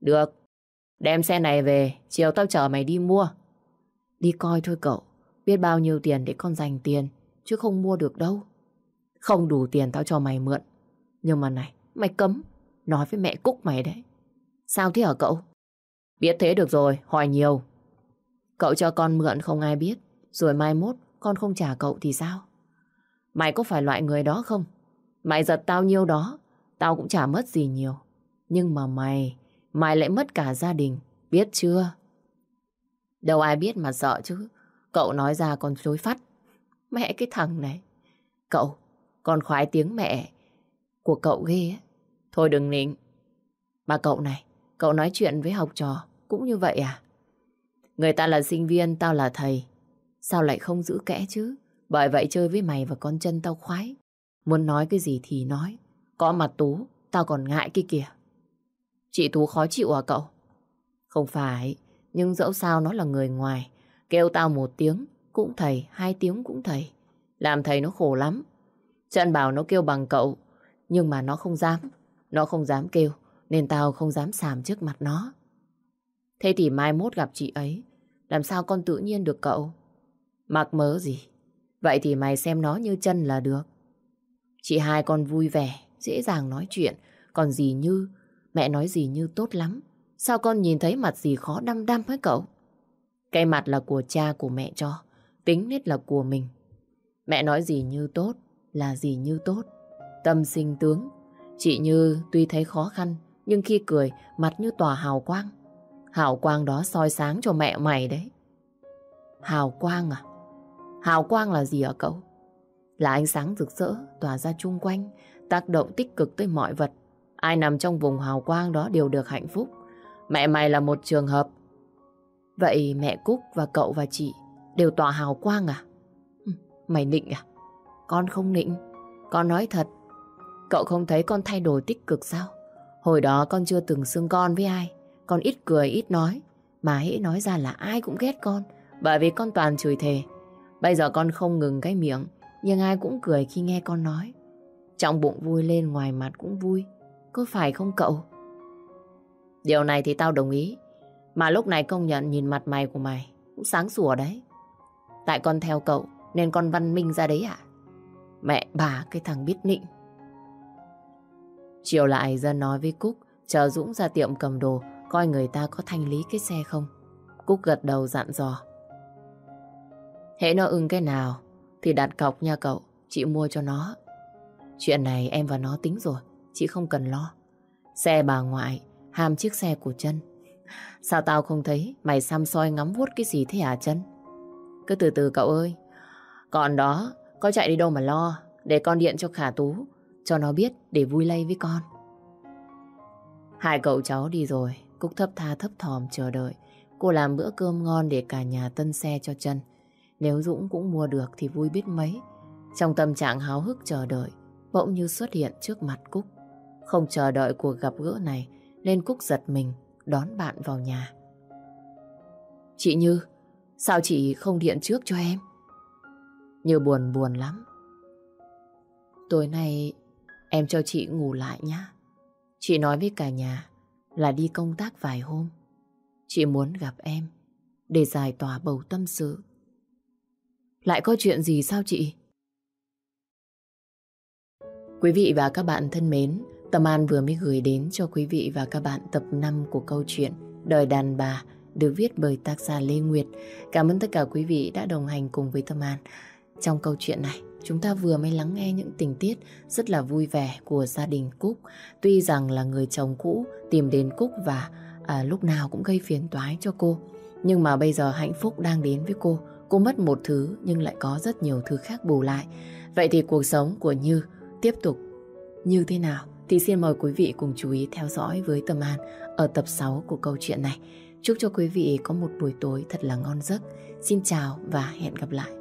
Được. Đem xe này về, chiều tao chở mày đi mua. Đi coi thôi cậu, biết bao nhiêu tiền để con dành tiền, chứ không mua được đâu. Không đủ tiền tao cho mày mượn. Nhưng mà này, mày cấm, nói với mẹ Cúc mày đấy. Sao thế hả cậu? Biết thế được rồi, hỏi nhiều. Cậu cho con mượn không ai biết, rồi mai mốt con không trả cậu thì sao? Mày có phải loại người đó không? Mày giật tao nhiêu đó, tao cũng chả mất gì nhiều. Nhưng mà mày, mày lại mất cả gia đình, biết chưa? Đâu ai biết mà sợ chứ. Cậu nói ra còn chối phát. Mẹ cái thằng này. Cậu, còn khoái tiếng mẹ của cậu ghê ấy. Thôi đừng nịnh. Mà cậu này, cậu nói chuyện với học trò cũng như vậy à? Người ta là sinh viên, tao là thầy. Sao lại không giữ kẽ chứ? Bởi vậy chơi với mày và con chân tao khoái. Muốn nói cái gì thì nói. Có mặt Tú, tao còn ngại kia kìa. Chị Tú khó chịu à cậu? Không phải, nhưng dẫu sao nó là người ngoài. Kêu tao một tiếng cũng thầy, hai tiếng cũng thầy. Làm thầy nó khổ lắm. Chân bảo nó kêu bằng cậu, nhưng mà nó không dám. Nó không dám kêu, nên tao không dám sàm trước mặt nó. Thế thì mai mốt gặp chị ấy, làm sao con tự nhiên được cậu? Mặc mớ gì? Vậy thì mày xem nó như chân là được. Chị hai con vui vẻ, dễ dàng nói chuyện. Còn gì như, mẹ nói gì như tốt lắm. Sao con nhìn thấy mặt gì khó đăm đăm với cậu? Cái mặt là của cha của mẹ cho, tính nết là của mình. Mẹ nói gì như tốt là gì như tốt. Tâm sinh tướng. Chị Như tuy thấy khó khăn, nhưng khi cười, mặt như tỏa hào quang. Hào quang đó soi sáng cho mẹ mày đấy. Hào quang à? Hào quang là gì hả cậu? Là ánh sáng rực rỡ tỏa ra chung quanh, tác động tích cực tới mọi vật. Ai nằm trong vùng hào quang đó đều được hạnh phúc. Mẹ mày là một trường hợp. Vậy mẹ Cúc và cậu và chị đều tỏa hào quang à? Mày nịnh à? Con không nịnh. Con nói thật. Cậu không thấy con thay đổi tích cực sao? Hồi đó con chưa từng xưng con với ai. Con ít cười, ít nói. Mà hễ nói ra là ai cũng ghét con. Bởi vì con toàn chửi thề. Bây giờ con không ngừng cái miệng. Nhưng ai cũng cười khi nghe con nói. Trong bụng vui lên, ngoài mặt cũng vui. Có phải không cậu? Điều này thì tao đồng ý. Mà lúc này công nhận nhìn mặt mày của mày cũng sáng sủa đấy. Tại con theo cậu, nên con văn minh ra đấy ạ. Mẹ bà, cái thằng biết nịnh. Chiều lại dân nói với Cúc chờ Dũng ra tiệm cầm đồ coi người ta có thanh lý cái xe không. Cúc gật đầu dặn dò. Hễ nó ưng cái nào thì đặt cọc nha cậu, chị mua cho nó. Chuyện này em và nó tính rồi, chị không cần lo. Xe bà ngoại, ham chiếc xe của chân. Sao tao không thấy mày xăm soi ngắm vuốt cái gì thế hả chân? Cứ từ từ cậu ơi. Còn đó, có chạy đi đâu mà lo, để con điện cho Khả Tú, cho nó biết để vui lây với con. Hai cậu cháu đi rồi, Cúc thấp tha thấp thòm chờ đợi. Cô làm bữa cơm ngon để cả nhà tân xe cho chân. Nếu Dũng cũng mua được thì vui biết mấy. Trong tâm trạng háo hức chờ đợi, bỗng như xuất hiện trước mặt Cúc. Không chờ đợi cuộc gặp gỡ này, nên Cúc giật mình, đón bạn vào nhà. Chị Như, sao chị không điện trước cho em? Như buồn buồn lắm. Tối nay em cho chị ngủ lại nhá. Chị nói với cả nhà là đi công tác vài hôm. Chị muốn gặp em để giải tỏa bầu tâm sự. Lại có chuyện gì sao chị? Quý vị và các bạn thân mến, Tâm An vừa mới gửi đến cho quý vị và các bạn tập 5 của câu chuyện Đời đàn bà được viết bởi tác giả Lê Nguyệt. Cảm ơn tất cả quý vị đã đồng hành cùng với Tâm An. Trong câu chuyện này, chúng ta vừa mới lắng nghe những tình tiết rất là vui vẻ của gia đình Cúc. Tuy rằng là người chồng cũ tìm đến Cúc và à, lúc nào cũng gây phiền toái cho cô. Nhưng mà bây giờ hạnh phúc đang đến với cô. Cô mất một thứ nhưng lại có rất nhiều thứ khác bù lại. Vậy thì cuộc sống của Như tiếp tục như thế nào? Thì xin mời quý vị cùng chú ý theo dõi với Tâm An ở tập 6 của câu chuyện này. Chúc cho quý vị có một buổi tối thật là ngon giấc. Xin chào và hẹn gặp lại.